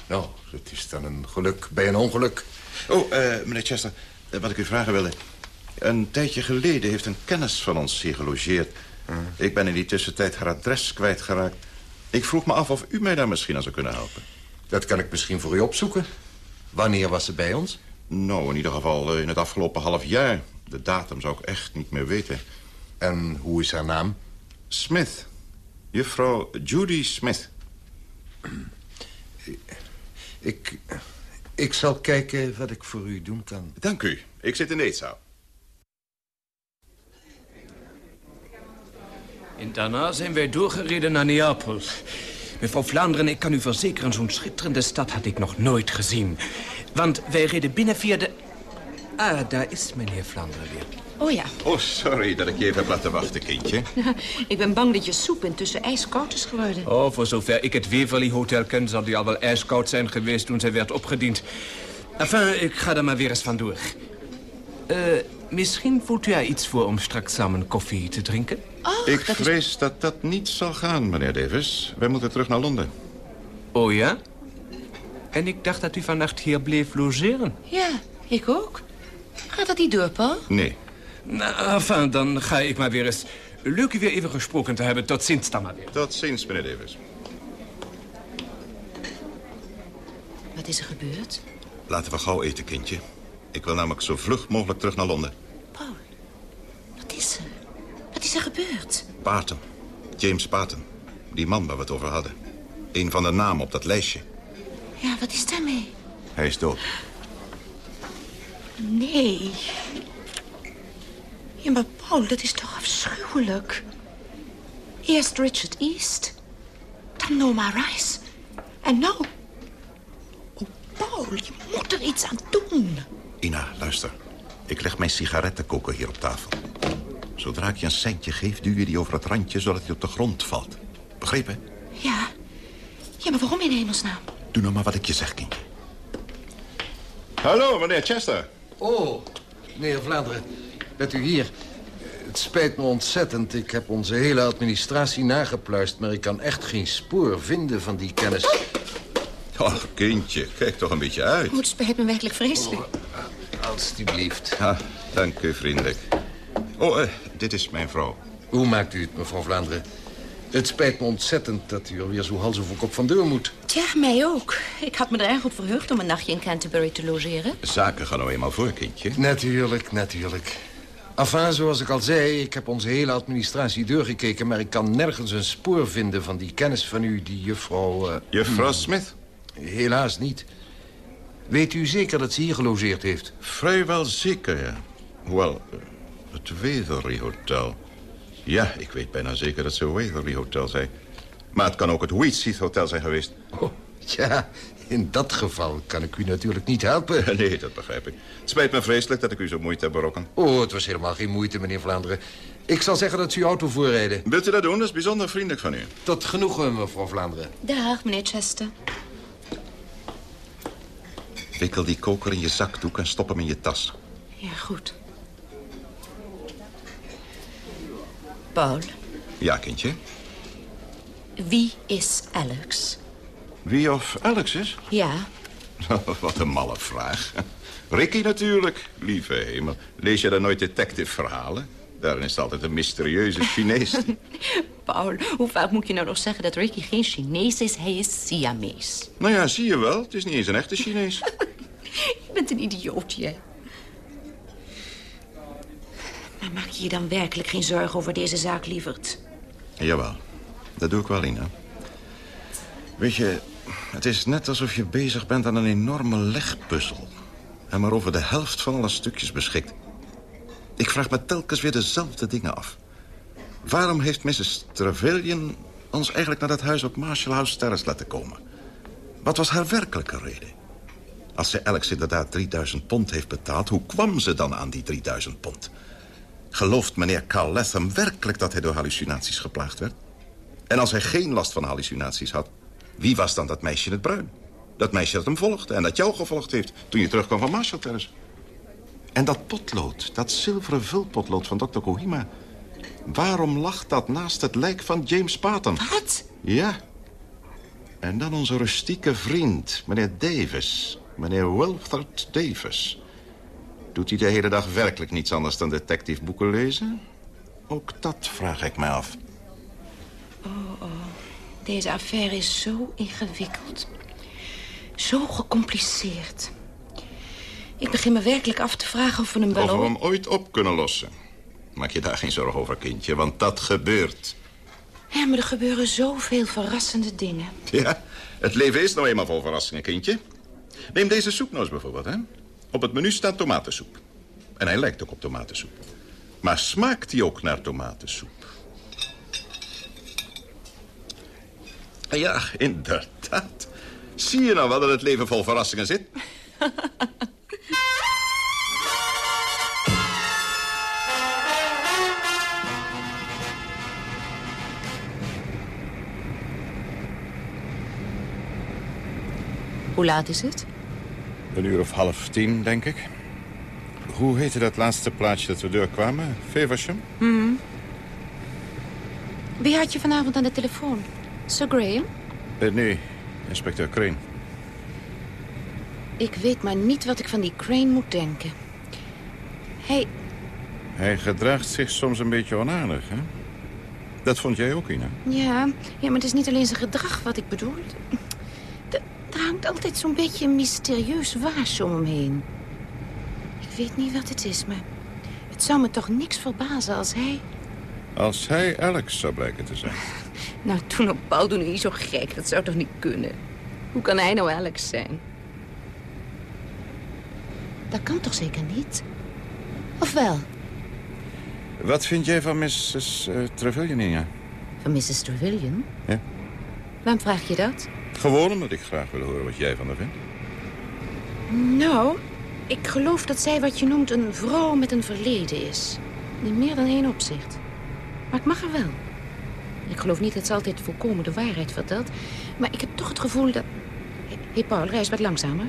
Nou, dat is dan een geluk bij een ongeluk. Oh, eh, meneer Chester, eh, wat ik u vragen wilde. Een tijdje geleden heeft een kennis van ons hier gelogeerd. Ik ben in die tussentijd haar adres kwijtgeraakt. Ik vroeg me af of u mij daar misschien aan zou kunnen helpen. Dat kan ik misschien voor u opzoeken. Wanneer was ze bij ons? Nou, in ieder geval eh, in het afgelopen half jaar. De datum zou ik echt niet meer weten. En hoe is haar naam? Smith. Juffrouw Judy Smith. Ik, ik zal kijken wat ik voor u doen kan. Dank u. Ik zit in de eetzaal. En daarna zijn wij doorgereden naar Neapel. Mevrouw Vlaanderen, ik kan u verzekeren... zo'n schitterende stad had ik nog nooit gezien. Want wij reden binnen via de... Ah, daar is meneer Vlaanderen weer. Oh ja, Oh, sorry dat ik je even heb laten wachten, kindje. ik ben bang dat je soep intussen ijskoud is geworden. Oh, voor zover ik het Waverly Hotel ken... zal die al wel ijskoud zijn geweest toen zij werd opgediend. Enfin, ik ga er maar weer eens vandoor. Eh, misschien voelt u er iets voor om straks samen koffie te drinken? Ik vrees dat dat niet zal gaan, meneer Davis. Wij moeten terug naar Londen. Oh ja? En ik dacht dat u vannacht hier bleef logeren. Ja, ik ook. Gaat dat niet door, Paul? Nee. Nou, enfin, dan ga ik maar weer eens... Leuk u weer even gesproken te hebben. Tot ziens dan maar weer. Tot ziens, meneer Davis. Wat is er gebeurd? Laten we gauw eten, kindje. Ik wil namelijk zo vlug mogelijk terug naar Londen. Wat is er? Wat is er gebeurd? Paten. James Paten. Die man waar we het over hadden. Een van de namen op dat lijstje. Ja, wat is daarmee? Hij is dood. Nee. Ja, maar Paul, dat is toch afschuwelijk. Eerst Richard East. Dan Norma Rice. En nou... Oh, Paul, je moet moet er iets aan doen. Ina, luister. Ik leg mijn sigarettenkoker hier op tafel. Zodra ik je een centje geef, duw je die over het randje... zodat hij op de grond valt. Begrepen? Ja. Ja, maar waarom in hemelsnaam? Doe nou maar wat ik je zeg, kindje. Hallo, meneer Chester. Oh, meneer Vlaanderen, bent u hier? Het spijt me ontzettend. Ik heb onze hele administratie nagepluist... maar ik kan echt geen spoor vinden van die kennis. Oh, kindje, kijk toch een beetje uit. Oh, het spijt me werkelijk vreselijk. Alsjeblieft. Ah, dank u, vriendelijk. Oh, eh, dit is mijn vrouw. Hoe maakt u het, mevrouw Vlaanderen? Het spijt me ontzettend dat u alweer zo hals over kop van deur moet. Tja, mij ook. Ik had me er erg op verheugd om een nachtje in Canterbury te logeren. Zaken gaan nou eenmaal voor, kindje. Natuurlijk, natuurlijk. Enfin, zoals ik al zei, ik heb onze hele administratie doorgekeken... maar ik kan nergens een spoor vinden van die kennis van u, die juffrouw... Uh, juffrouw Smith? Helaas niet. Weet u zeker dat ze hier gelogeerd heeft? Vrijwel zeker, ja. Hoewel, uh, het Weatherly Hotel... Ja, ik weet bijna zeker dat ze Waverly Hotel zei. Maar het kan ook het Wheatseed Hotel zijn geweest. Oh, ja, in dat geval kan ik u natuurlijk niet helpen. Nee, dat begrijp ik. Het spijt me vreselijk dat ik u zo moeite heb berokken. Oh, het was helemaal geen moeite, meneer Vlaanderen. Ik zal zeggen dat ze uw auto voorrijden. Wilt u dat doen? Dat is bijzonder vriendelijk van u. Tot genoegen, mevrouw Vlaanderen. Dag, meneer Chester. Wikkel die koker in je zakdoek en stop hem in je tas. Ja, goed. Paul. Ja, kindje? Wie is Alex? Wie of Alex is? Ja. Wat een malle vraag. Ricky natuurlijk, lieve hemel. Lees je dan nooit detective-verhalen? Daarin is het altijd een mysterieuze Chinees. Paul, hoe vaak moet je nou nog zeggen dat Ricky geen Chinees is? Hij is Siamees. Nou ja, zie je wel. Het is niet eens een echte Chinees. je bent een idioot, jij. Maar maak je je dan werkelijk geen zorgen over deze zaak, lieverd? Jawel, dat doe ik wel, Ina. Weet je, het is net alsof je bezig bent aan een enorme legpuzzel. En maar over de helft van alle stukjes beschikt. Ik vraag me telkens weer dezelfde dingen af. Waarom heeft Mrs. Trevelyan ons eigenlijk naar dat huis op Marshall House Terrace laten komen? Wat was haar werkelijke reden? Als ze Alex inderdaad 3000 pond heeft betaald... hoe kwam ze dan aan die 3000 pond? Gelooft meneer Carl Latham werkelijk dat hij door hallucinaties geplaagd werd? En als hij geen last van hallucinaties had... wie was dan dat meisje in het bruin? Dat meisje dat hem volgde en dat jou gevolgd heeft... toen je terugkwam van Marshall Terrace. En dat potlood, dat zilveren vulpotlood van dokter Kohima... waarom lag dat naast het lijk van James Paton? Wat? Ja. En dan onze rustieke vriend, meneer Davis. Meneer Wilfred Davis... Doet hij de hele dag werkelijk niets anders dan detectiveboeken lezen? Ook dat vraag ik mij af. Oh, oh. Deze affaire is zo ingewikkeld. Zo gecompliceerd. Ik begin me werkelijk af te vragen of we hem wel... Of we hem ooit op kunnen lossen. Maak je daar geen zorgen over, kindje, want dat gebeurt. Ja, maar er gebeuren zoveel verrassende dingen. Ja, het leven is nou eenmaal vol verrassingen, kindje. Neem deze soep eens bijvoorbeeld, hè. Op het menu staat tomatensoep. En hij lijkt ook op tomatensoep. Maar smaakt hij ook naar tomatensoep? Ja, inderdaad. Zie je nou wel dat het leven vol verrassingen zit? Hoe laat is het? Een uur of half tien, denk ik. Hoe heette dat laatste plaatsje dat we doorkwamen? Feversham? Hmm. Wie had je vanavond aan de telefoon? Sir Graham? Uh, nee, inspecteur Crane. Ik weet maar niet wat ik van die Crane moet denken. Hij... Hij gedraagt zich soms een beetje onaardig, hè? Dat vond jij ook, Ina? Ja, ja maar het is niet alleen zijn gedrag wat ik bedoel. Er hangt altijd zo'n beetje een mysterieus waas om hem heen. Ik weet niet wat het is, maar het zou me toch niks verbazen als hij... Als hij Alex zou blijken te zijn. Nou, toen op Paul doe niet zo gek. Dat zou toch niet kunnen? Hoe kan hij nou Alex zijn? Dat kan toch zeker niet? Of wel? Wat vind jij van Mrs. Uh, Trevelyan, Inga? Van Mrs. Trevelyan? Ja. Waarom vraag je dat? Gewoon omdat ik graag wil horen wat jij van haar vindt. Nou, ik geloof dat zij wat je noemt een vrouw met een verleden is. In meer dan één opzicht. Maar ik mag er wel. Ik geloof niet dat ze altijd volkomen de waarheid vertelt. Maar ik heb toch het gevoel dat... Hé, hey Paul, reis wat langzamer.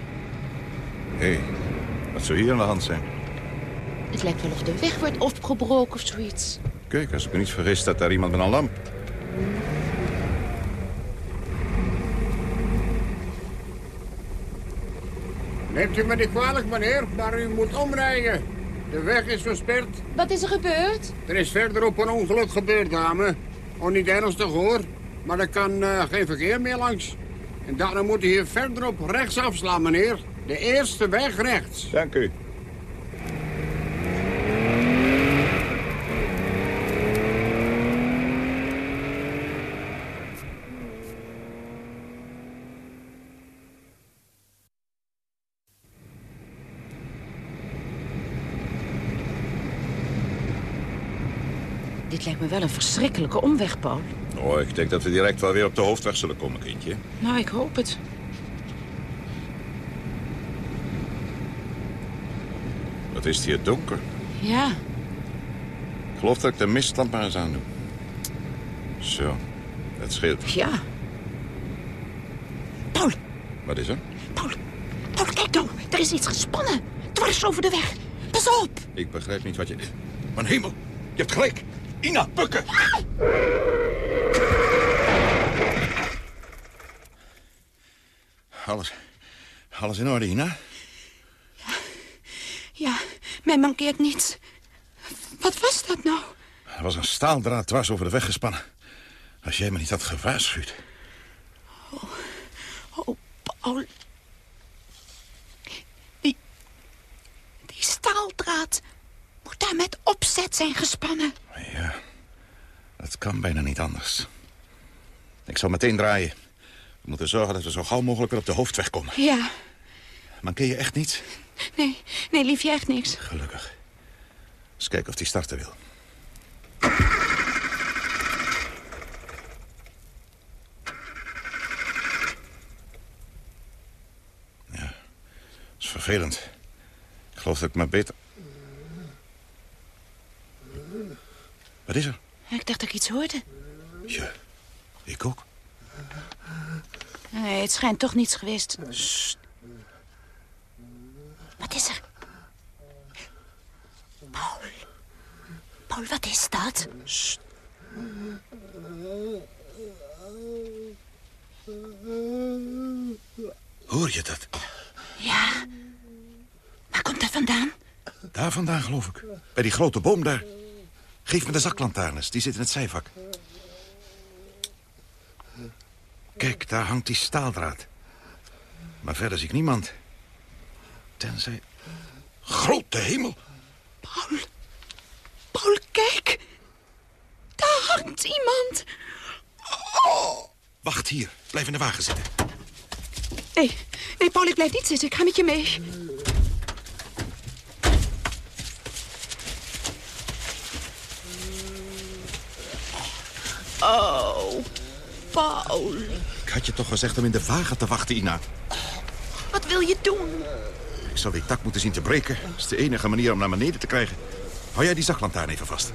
Hé, hey, wat zou hier aan de hand zijn? Het lijkt wel of de weg wordt opgebroken of zoiets. Kijk, als ik me niet vergis, staat daar iemand met een lamp. Neemt u me niet kwalijk, meneer, maar u moet omrijden. De weg is versperd. Wat is er gebeurd? Er is verderop een ongeluk gebeurd, dame. Oh, niet ernstig, hoor. Maar er kan uh, geen verkeer meer langs. En daarom moet u hier verderop rechts afslaan, meneer. De eerste weg rechts. Dank u. Dit lijkt me wel een verschrikkelijke omweg, Paul. Oh, ik denk dat we direct wel weer op de hoofdweg zullen komen, kindje. Nou, ik hoop het. Wat is het hier donker? Ja. Ik geloof dat ik de mistlamp maar eens aan doe. Zo, dat scheelt. Ja. Paul, Wat is er? Paul, Paul, kijk dan. Er is iets gespannen. Dwars over de weg. Pas op. Ik begrijp niet wat je... Mijn hemel, je hebt gelijk. Ina, bukken. Alles, alles in orde, Ina? Ja, mij mankeert niets. Wat was dat nou? Er was een staaldraad dwars over de weg gespannen. Als jij me niet had gewaarschuwd. Oh, oh Paul. Die, die staaldraad met opzet zijn gespannen. Ja, dat kan bijna niet anders. Ik zal meteen draaien. We moeten zorgen dat we zo gauw mogelijk weer op de hoofdweg komen. Ja, Mankeer je echt niets? nee, nee, liefje, echt niks. Gelukkig. Eens kijken of die starten wil. Ja, dat is vervelend. Ik geloof dat ik maar beter... Wat is er? Ik dacht dat ik iets hoorde. Ja, ik ook. Nee, het schijnt toch niets geweest. Wat is er? Paul. Paul, wat is dat? Hoor je dat? Ja. Waar komt dat vandaan? Daar vandaan, geloof ik. Bij die grote boom daar. Geef me de zaklantaarnes, die zit in het zijvak. Kijk, daar hangt die staaldraad. Maar verder zie ik niemand. Tenzij... Grote hemel! Paul. Paul, kijk. Daar hangt iemand. Oh. Wacht hier, blijf in de wagen zitten. Nee, nee, Paul, ik blijf niet zitten. Ik ga met je mee. Oh, Paul. Ik had je toch gezegd om in de wagen te wachten, Ina. Wat wil je doen? Ik zal die tak moeten zien te breken. Dat is de enige manier om naar beneden te krijgen. Hou jij die zaklantaarn even vast.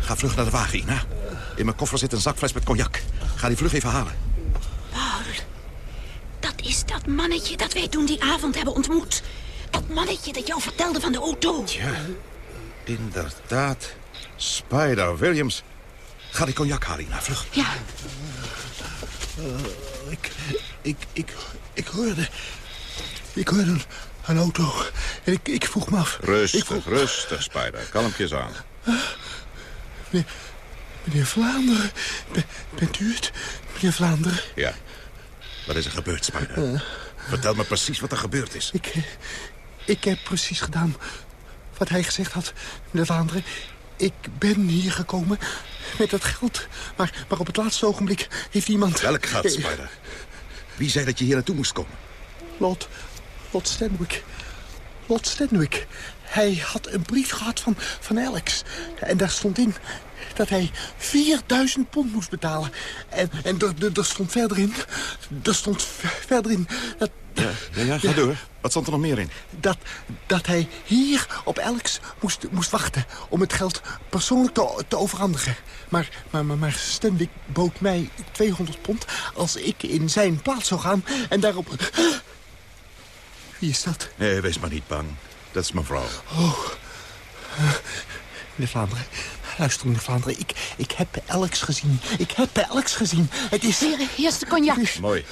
Ga vlug naar de wagen, Ina. In mijn koffer zit een zakfles met cognac. Ga die vlug even halen. Paul, dat is dat mannetje dat wij toen die avond hebben ontmoet. Dat mannetje dat jou vertelde van de auto. Tja, inderdaad. Spider Williams. Ga die cognac halen, Ina, vlug. Ja. Uh, ik, ik, ik, ik hoorde... Ik hoorde een, een auto. En ik, ik vroeg me af... Rustig, vroeg, rustig, Spider. Kalmpjes aan. meneer, meneer Vlaanderen, ben- bent u het? Meneer Vlaanderen? Ja. Wat is er gebeurd, Spider? Vertel me precies wat er gebeurd is. Ik, eh, ik heb precies gedaan wat hij gezegd had, meneer Vlaanderen. Ik ben hier gekomen met dat geld. Maar, maar op het laatste ogenblik heeft iemand... Welk gat, Eh, Spider? Wie zei dat je hier naartoe moest komen? Lot, Lot Stanwyck. Lord Stanwick. Hij had een brief gehad van, van Alex. En daar stond in dat hij 4000 pond moest betalen. En, en er, stond verder in... Er stond verder in dat... Ja, ja, ja ga door. Wat stond er nog meer in? Dat, dat hij hier op Alex moest, moest wachten... om het geld persoonlijk te, te overhandigen. Maar, maar, maar, maar bood mij 200 pond... als ik in zijn plaats zou gaan en daarop... Wie is dat? Nee, wees maar niet bang. Dat is mevrouw. Oh. Uh, meneer Vlaanderen. Luister, meneer Vlaanderen. Ik, ik heb Alex gezien. Ik heb Alex gezien. Het is... Hier, hier is de cognac. Mooi.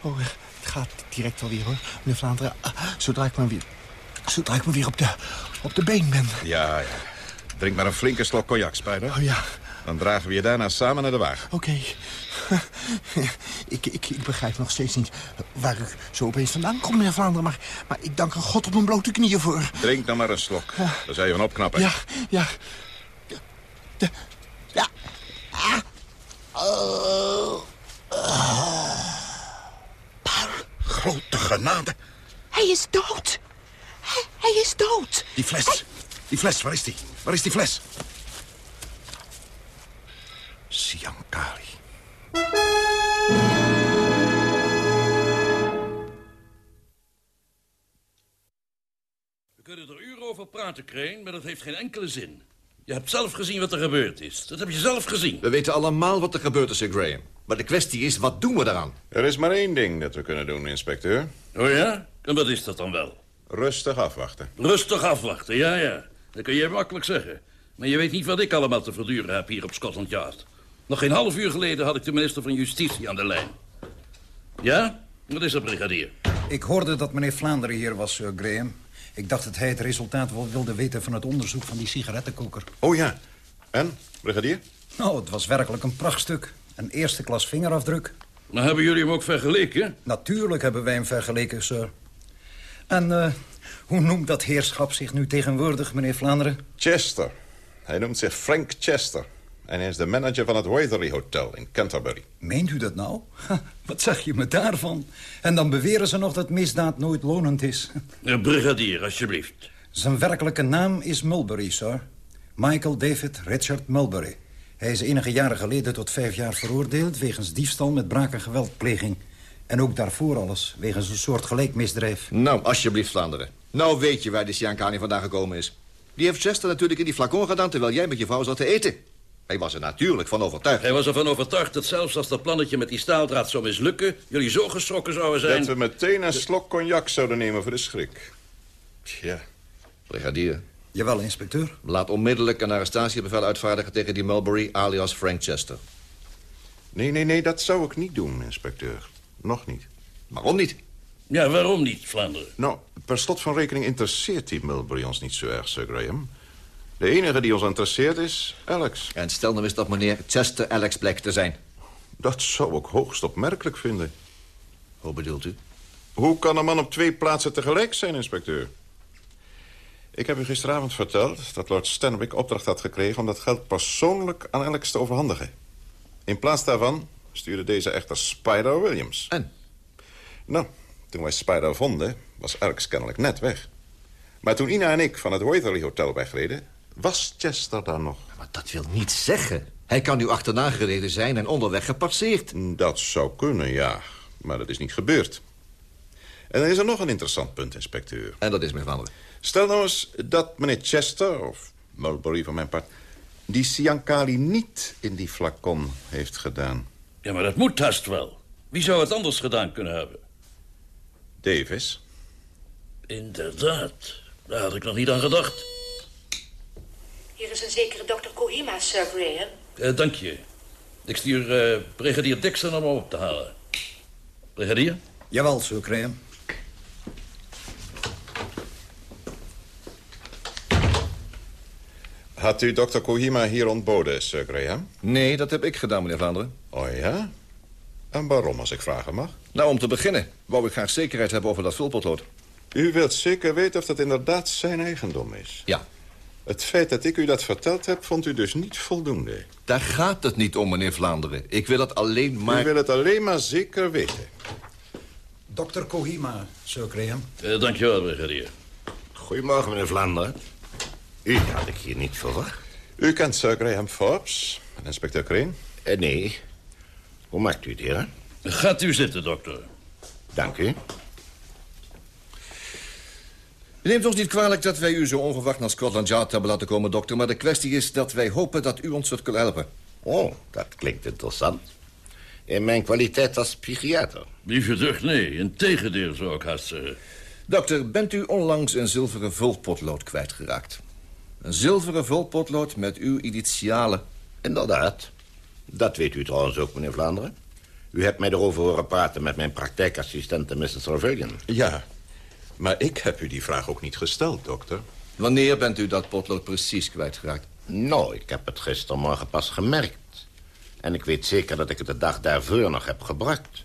Oh, het gaat direct alweer, hoor. Meneer Vlaanderen, zodra ik maar weer... Zodra ik maar weer op de, op de been ben. Ja, ja. Drink maar een flinke slok cognac, Spijder. Oh, ja. Dan dragen we je daarna samen naar de wagen. Oké. Okay. ik, ik, ik begrijp nog steeds niet waar ik zo opeens vandaan kom, meneer Vlaanderen. Maar, maar ik dank er God op mijn blote knieën voor. Drink dan maar een slok. Ja. Daar zou je van opknappen. Ja, ja. De, ja. Ah. Oh. Paul, grote genade. Hij is dood. Hij, hij is dood. Die fles. Hij... Die fles, waar is die? Waar is die fles? Siankali. We kunnen er uren over praten, Kreen, maar dat heeft geen enkele zin. Je hebt zelf gezien wat er gebeurd is. Dat heb je zelf gezien. We weten allemaal wat er gebeurd is, Sir Graham. Maar de kwestie is, wat doen we daaraan? Er is maar één ding dat we kunnen doen, inspecteur. Oh ja? En wat is dat dan wel? Rustig afwachten. Rustig afwachten, ja, ja. Dat kun je makkelijk zeggen. Maar je weet niet wat ik allemaal te verduren heb hier op Scotland Yard. Nog geen half uur geleden had ik de minister van Justitie aan de lijn. Ja? Wat is er, brigadier? Ik hoorde dat meneer Vlaanderen hier was, Sir Graham. Ik dacht dat hij het resultaat wel wilde weten van het onderzoek van die sigarettenkoker. Oh ja. En, brigadier? Nou, het was werkelijk een prachtstuk. Een eerste klas vingerafdruk. Maar hebben jullie hem ook vergeleken? Natuurlijk hebben wij hem vergeleken, sir. En uh, hoe noemt dat heerschap zich nu tegenwoordig, meneer Vlaanderen? Chester. Hij noemt zich Frank Chester. En hij is de manager van het Waverley Hotel in Canterbury. Meent u dat nou? Wat zeg je me daarvan? En dan beweren ze nog dat misdaad nooit lonend is. Een brigadier, alsjeblieft. Zijn werkelijke naam is Mulberry, sir. Michael David Richard Mulberry. Hij is enige jaren geleden tot vijf jaar veroordeeld... wegens diefstal met braak en geweldpleging. En ook daarvoor alles, wegens een soort gelijkmisdrijf. Nou, alsjeblieft, Vlaanderen. Nou weet je waar die Siankani vandaan gekomen is. Die heeft Chester natuurlijk in die flacon gedaan... terwijl jij met je vrouw zat te eten. Hij was er natuurlijk van overtuigd. Hij was ervan overtuigd dat zelfs als dat plannetje met die staaldraad zou mislukken... jullie zo geschrokken zouden zijn... Dat we meteen een slok cognac zouden nemen voor de schrik. Tja. Brigadier. Jawel, inspecteur. Laat onmiddellijk een arrestatiebevel uitvaardigen tegen die Mulberry alias Frank Chester. Nee, nee, nee, dat zou ik niet doen, inspecteur. Nog niet. Waarom niet? Ja, waarom niet, Vlaanderen? Nou, per slot van rekening interesseert die Mulberry ons niet zo erg, Sir Graham. De enige die ons interesseert is Alex. En stel nou eens dat meneer Chester Alex blijkt te zijn. Dat zou ik hoogst opmerkelijk vinden. Hoe bedoelt u? Hoe kan een man op twee plaatsen tegelijk zijn, inspecteur? Ik heb u gisteravond verteld dat Lord Stanwick opdracht had gekregen... om dat geld persoonlijk aan Alex te overhandigen. In plaats daarvan stuurde deze echter Spider Williams. En? Nou, toen wij Spider vonden, was Alex kennelijk net weg. Maar toen Ina en ik van het Waverley Hotel wegreden... was Chester daar nog. Maar dat wil niet zeggen. Hij kan nu achterna gereden zijn en onderweg gepasseerd. Dat zou kunnen, ja. Maar dat is niet gebeurd. En er is er nog een interessant punt, inspecteur. En dat is, mijn vader. Stel nou eens dat meneer Chester, of Mulberry van mijn part... die Siankali niet in die flacon heeft gedaan. Ja, maar dat moet haast wel. Wie zou het anders gedaan kunnen hebben? Davis. Inderdaad. Daar had ik nog niet aan gedacht. Hier is een zekere dokter Kohima, Sir Graham. Uh, dank je. Ik stuur uh, brigadier Dixon om hem op te halen. Brigadier? Jawel, Sir Graham. Had u dokter Kohima hier ontboden, Sir Graham? Nee, dat heb ik gedaan, meneer Vlaanderen. Oh ja? En waarom, als ik vragen mag? Nou, om te beginnen wou ik graag zekerheid hebben over dat vulpotlood. U wilt zeker weten of dat inderdaad zijn eigendom is? Ja. Het feit dat ik u dat verteld heb, vond u dus niet voldoende? Daar gaat het niet om, meneer Vlaanderen. Ik wil het alleen maar... U wil het alleen maar zeker weten. Dokter Kohima, Sir Graham. Uh, dankjewel, brigadier. Goedemorgen, meneer Vlaanderen. U had ik hier niet verwacht. U kent Sir Graham Forbes en inspecteur Crane? Eh, nee. Hoe maakt u het, heren? Gaat u zitten, dokter. Dank u. U neemt ons niet kwalijk dat wij u zo onverwacht naar Scotland Yard hebben laten komen, dokter. Maar de kwestie is dat wij hopen dat u ons zult kunnen helpen. Oh, dat klinkt interessant. In mijn kwaliteit als psychiater. Wie verzucht nee. Integendeel, zou ik haast zeggen. Dokter, bent u onlangs een zilveren vulpotlood kwijtgeraakt? Een zilveren vulpotlood met uw initialen. Inderdaad. Dat weet u trouwens ook, meneer Vlaanderen. U hebt mij erover horen praten met mijn praktijkassistente, Mrs. Trevelyan. Ja, maar ik heb u die vraag ook niet gesteld, dokter. Wanneer bent u dat potlood precies kwijtgeraakt? Nou, ik heb het gistermorgen pas gemerkt. En ik weet zeker dat ik het de dag daarvoor nog heb gebruikt.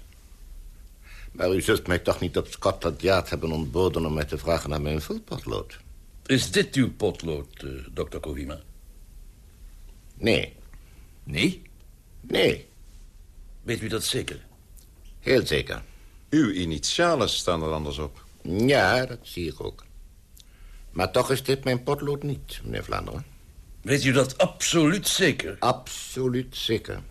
Maar u zult mij toch niet op Scotland Yard hebben ontboden... om mij te vragen naar mijn vulpotlood? Is dit uw potlood, uh, dokter Kohima? Nee. Nee? Nee. Weet u dat zeker? Heel zeker. Uw initialen staan er anders op. Ja, dat zie ik ook. Maar toch is dit mijn potlood niet, meneer Vlaanderen. Weet u dat absoluut zeker? Absoluut zeker.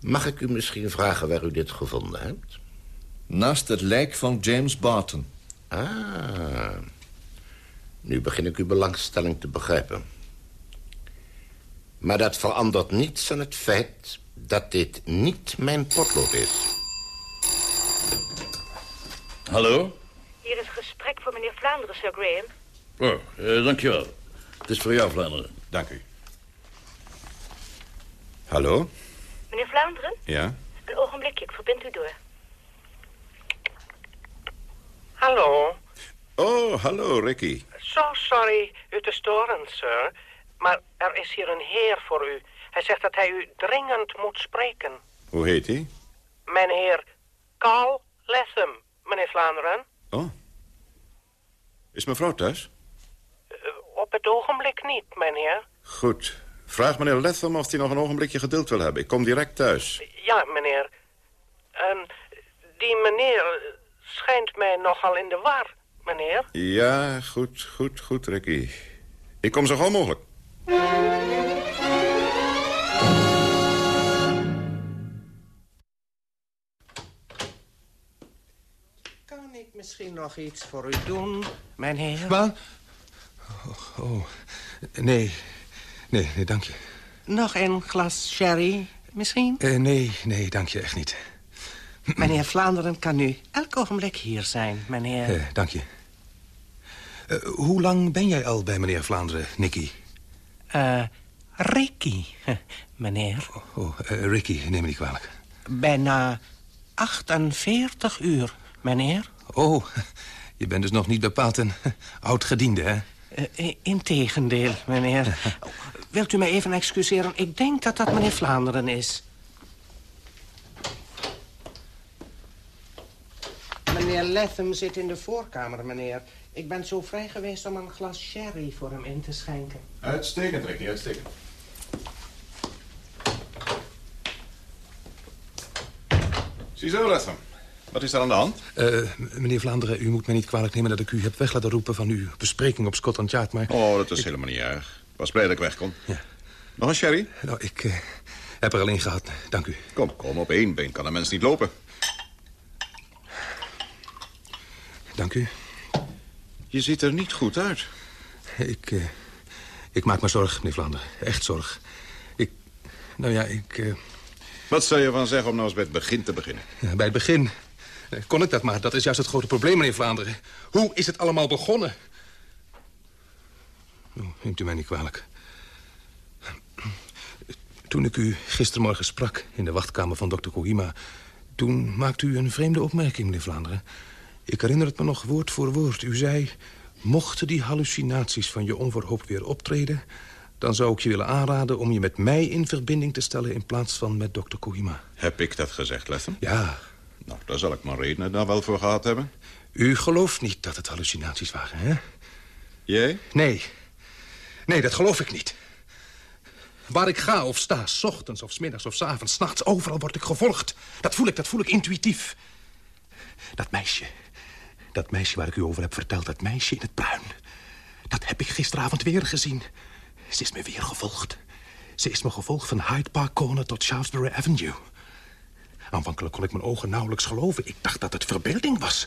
Mag ik u misschien vragen waar u dit gevonden hebt? Naast het lijk van James Barton. Ah. Nu begin ik uw belangstelling te begrijpen. Maar dat verandert niets aan het feit dat dit niet mijn potlood is. Hallo? Hier is gesprek voor meneer Vlaanderen, Sir Graham. Oh, uh, dankjewel. Het is voor jou, Vlaanderen. Dank u. Hallo? Meneer Vlaanderen? Ja? Een ogenblikje, ik verbind u door. Hallo. Oh, hallo, Ricky. Zo sorry u te storen, sir. Maar er is hier een heer voor u. Hij zegt dat hij u dringend moet spreken. Hoe heet hij? Mijn heer Carl Latham, meneer Vlaanderen. Oh. Is mevrouw thuis? Uh, op het ogenblik niet, meneer. Goed. Vraag meneer Latham of hij nog een ogenblikje geduld wil hebben. Ik kom direct thuis. Ja, meneer. En die meneer schijnt mij nogal in de war, meneer. Ja, goed, goed, goed, Ricky. Ik kom zo gauw mogelijk. Misschien nog iets voor u doen, mijn heer? Wat? Oh, oh, nee. Nee, nee, dank je. Nog een glas sherry, misschien? Uh, nee, nee, dank je echt niet. Meneer Vlaanderen kan nu elk ogenblik hier zijn, meneer. Uh, dank je. Uh, hoe lang ben jij al bij meneer Vlaanderen, Nicky? Eh, Ricky, meneer. Oh, oh Ricky, neem me niet kwalijk. Bijna 48 uur, meneer. Oh, je bent dus nog niet bepaald een oud-gediende, hè? Uh, integendeel, meneer. Wilt u mij even excuseren? Ik denk dat dat meneer Vlaanderen is. Meneer Latham zit in de voorkamer, meneer. Ik ben zo vrij geweest om een glas sherry voor hem in te schenken. Uitstekend, Ricky, uitstekend. Ziezo, Latham. Wat is er aan de hand? Uh, meneer Vlaanderen, u moet mij niet kwalijk nemen dat ik u heb weg laten roepen van uw bespreking op Scotland Yard, maar... Oh, dat is ik... helemaal niet erg. Ik was blij dat ik wegkom. Ja. Nog een sherry? Nou, ik uh, heb er alleen gehad, dank u. Kom, kom, op één been kan een mens niet lopen. Dank u. Je ziet er niet goed uit. Ik, uh, ik maak me zorgen, meneer Vlaanderen. Echt zorg. Ik, nou ja, ik... Wat zou je van zeggen om nou eens bij het begin te beginnen? Ja, bij het begin kon ik dat maar. Dat is juist het grote probleem, meneer Vlaanderen. Hoe is het allemaal begonnen? Oh, neemt u mij niet kwalijk. Toen ik u gistermorgen sprak in de wachtkamer van dokter Kohima... toen maakte u een vreemde opmerking, meneer Vlaanderen. Ik herinner het me nog woord voor woord. U zei, mochten die hallucinaties van je onverhoopt weer optreden... dan zou ik je willen aanraden om je met mij in verbinding te stellen... in plaats van met dokter Kohima. Heb ik dat gezegd, Latham? Ja. Nou, daar zal ik mijn redenen daar wel voor gehad hebben. U gelooft niet dat het hallucinaties waren, hè? Jij? Nee. Nee, dat geloof ik niet. Waar ik ga of sta, s ochtends of s middags of s avonds, s nachts, overal word ik gevolgd. Dat voel ik, dat voel ik intuïtief. Dat meisje, Dat meisje waar ik u over heb verteld, dat meisje in het bruin. Dat heb ik gisteravond weer gezien. Ze is me weer gevolgd. Ze is me gevolgd van Hyde Park Corner tot Shaftesbury Avenue. Aanvankelijk kon ik mijn ogen nauwelijks geloven. Ik dacht dat het verbeelding was.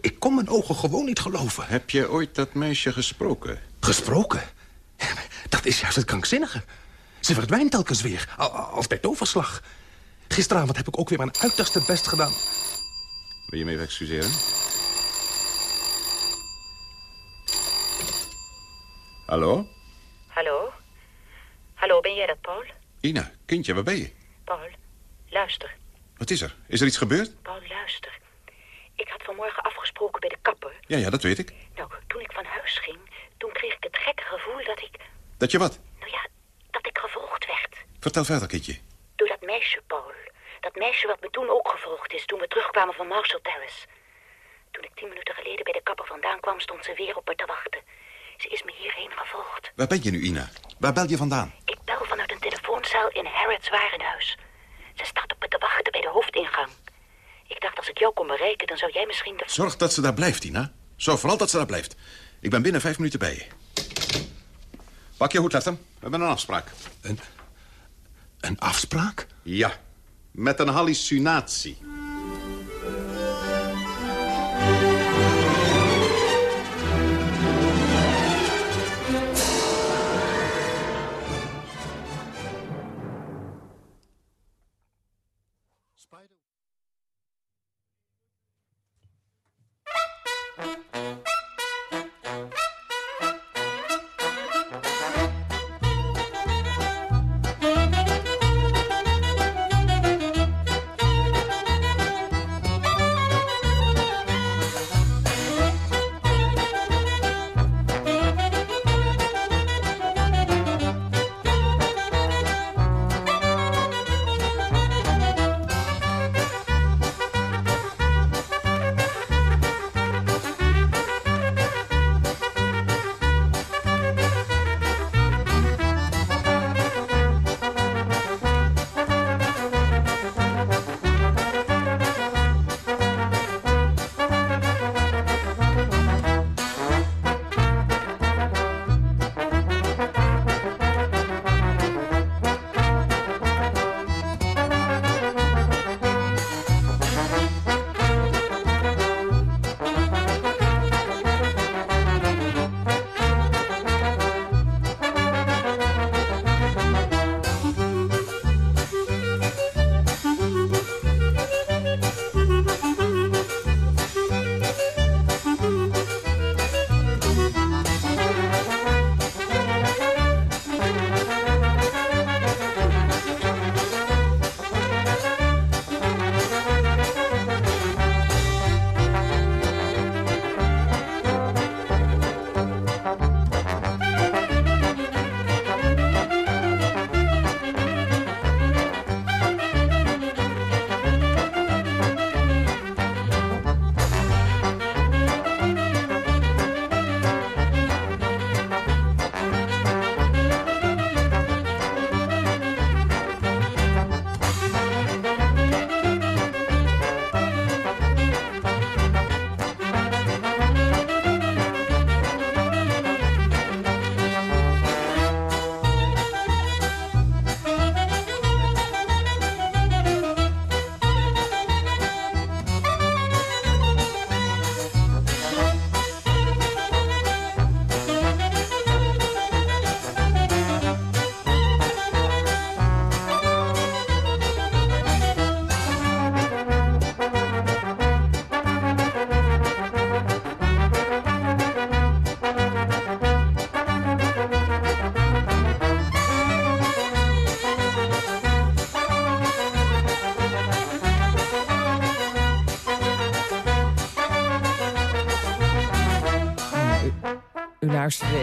Ik kon mijn ogen gewoon niet geloven. Heb je ooit dat meisje gesproken? Gesproken? Dat is juist het krankzinnige. Ze verdwijnt telkens weer, al- als bij toverslag. Gisteravond heb ik ook weer mijn uiterste best gedaan. Wil je me even excuseren? Hallo? Hallo? Hallo, ben jij dat, Paul? Ina, kindje, waar ben je? Paul, luister. Wat is er? Is er iets gebeurd? Paul, luister. Ik had vanmorgen afgesproken bij de kapper. Ja, ja, dat weet ik. Nou, toen ik van huis ging, toen kreeg ik het gekke gevoel dat ik... Dat je wat? Nou ja, dat ik gevolgd werd. Vertel verder, kindje. Door dat meisje, Paul. Dat meisje wat me toen ook gevolgd is, toen we terugkwamen van Marshall Terrace. Toen ik tien minuten geleden bij de kapper vandaan kwam, stond ze weer op me te wachten. Ze is me hierheen gevolgd. Waar ben je nu, Ina? Waar bel je vandaan? Ik bel vanuit een telefooncel in Harrods warenhuis. Ze staat op me te wachten bij de hoofdingang. Ik dacht, als ik jou kon bereiken, dan zou jij misschien de... Zorg dat ze daar blijft, Ina. Zorg vooral dat ze daar blijft. Ik ben binnen vijf minuten bij je. Pak je hoed, Leftem. We hebben een afspraak. Een, een afspraak? Ja, met een hallucinatie.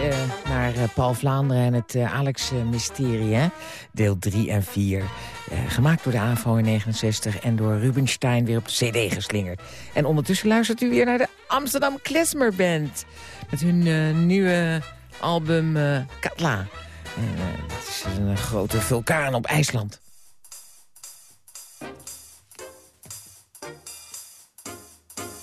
Eh, naar eh, Paul Vlaanderen en het eh, Alex-mysterie, deel 3 en 4. Eh, gemaakt door de AVO in 69 en door Rubenstein weer op de cd geslingerd. En ondertussen luistert u weer naar de Amsterdam Klezmer Band. Met hun nieuwe album Katla. Het is een grote vulkaan op IJsland.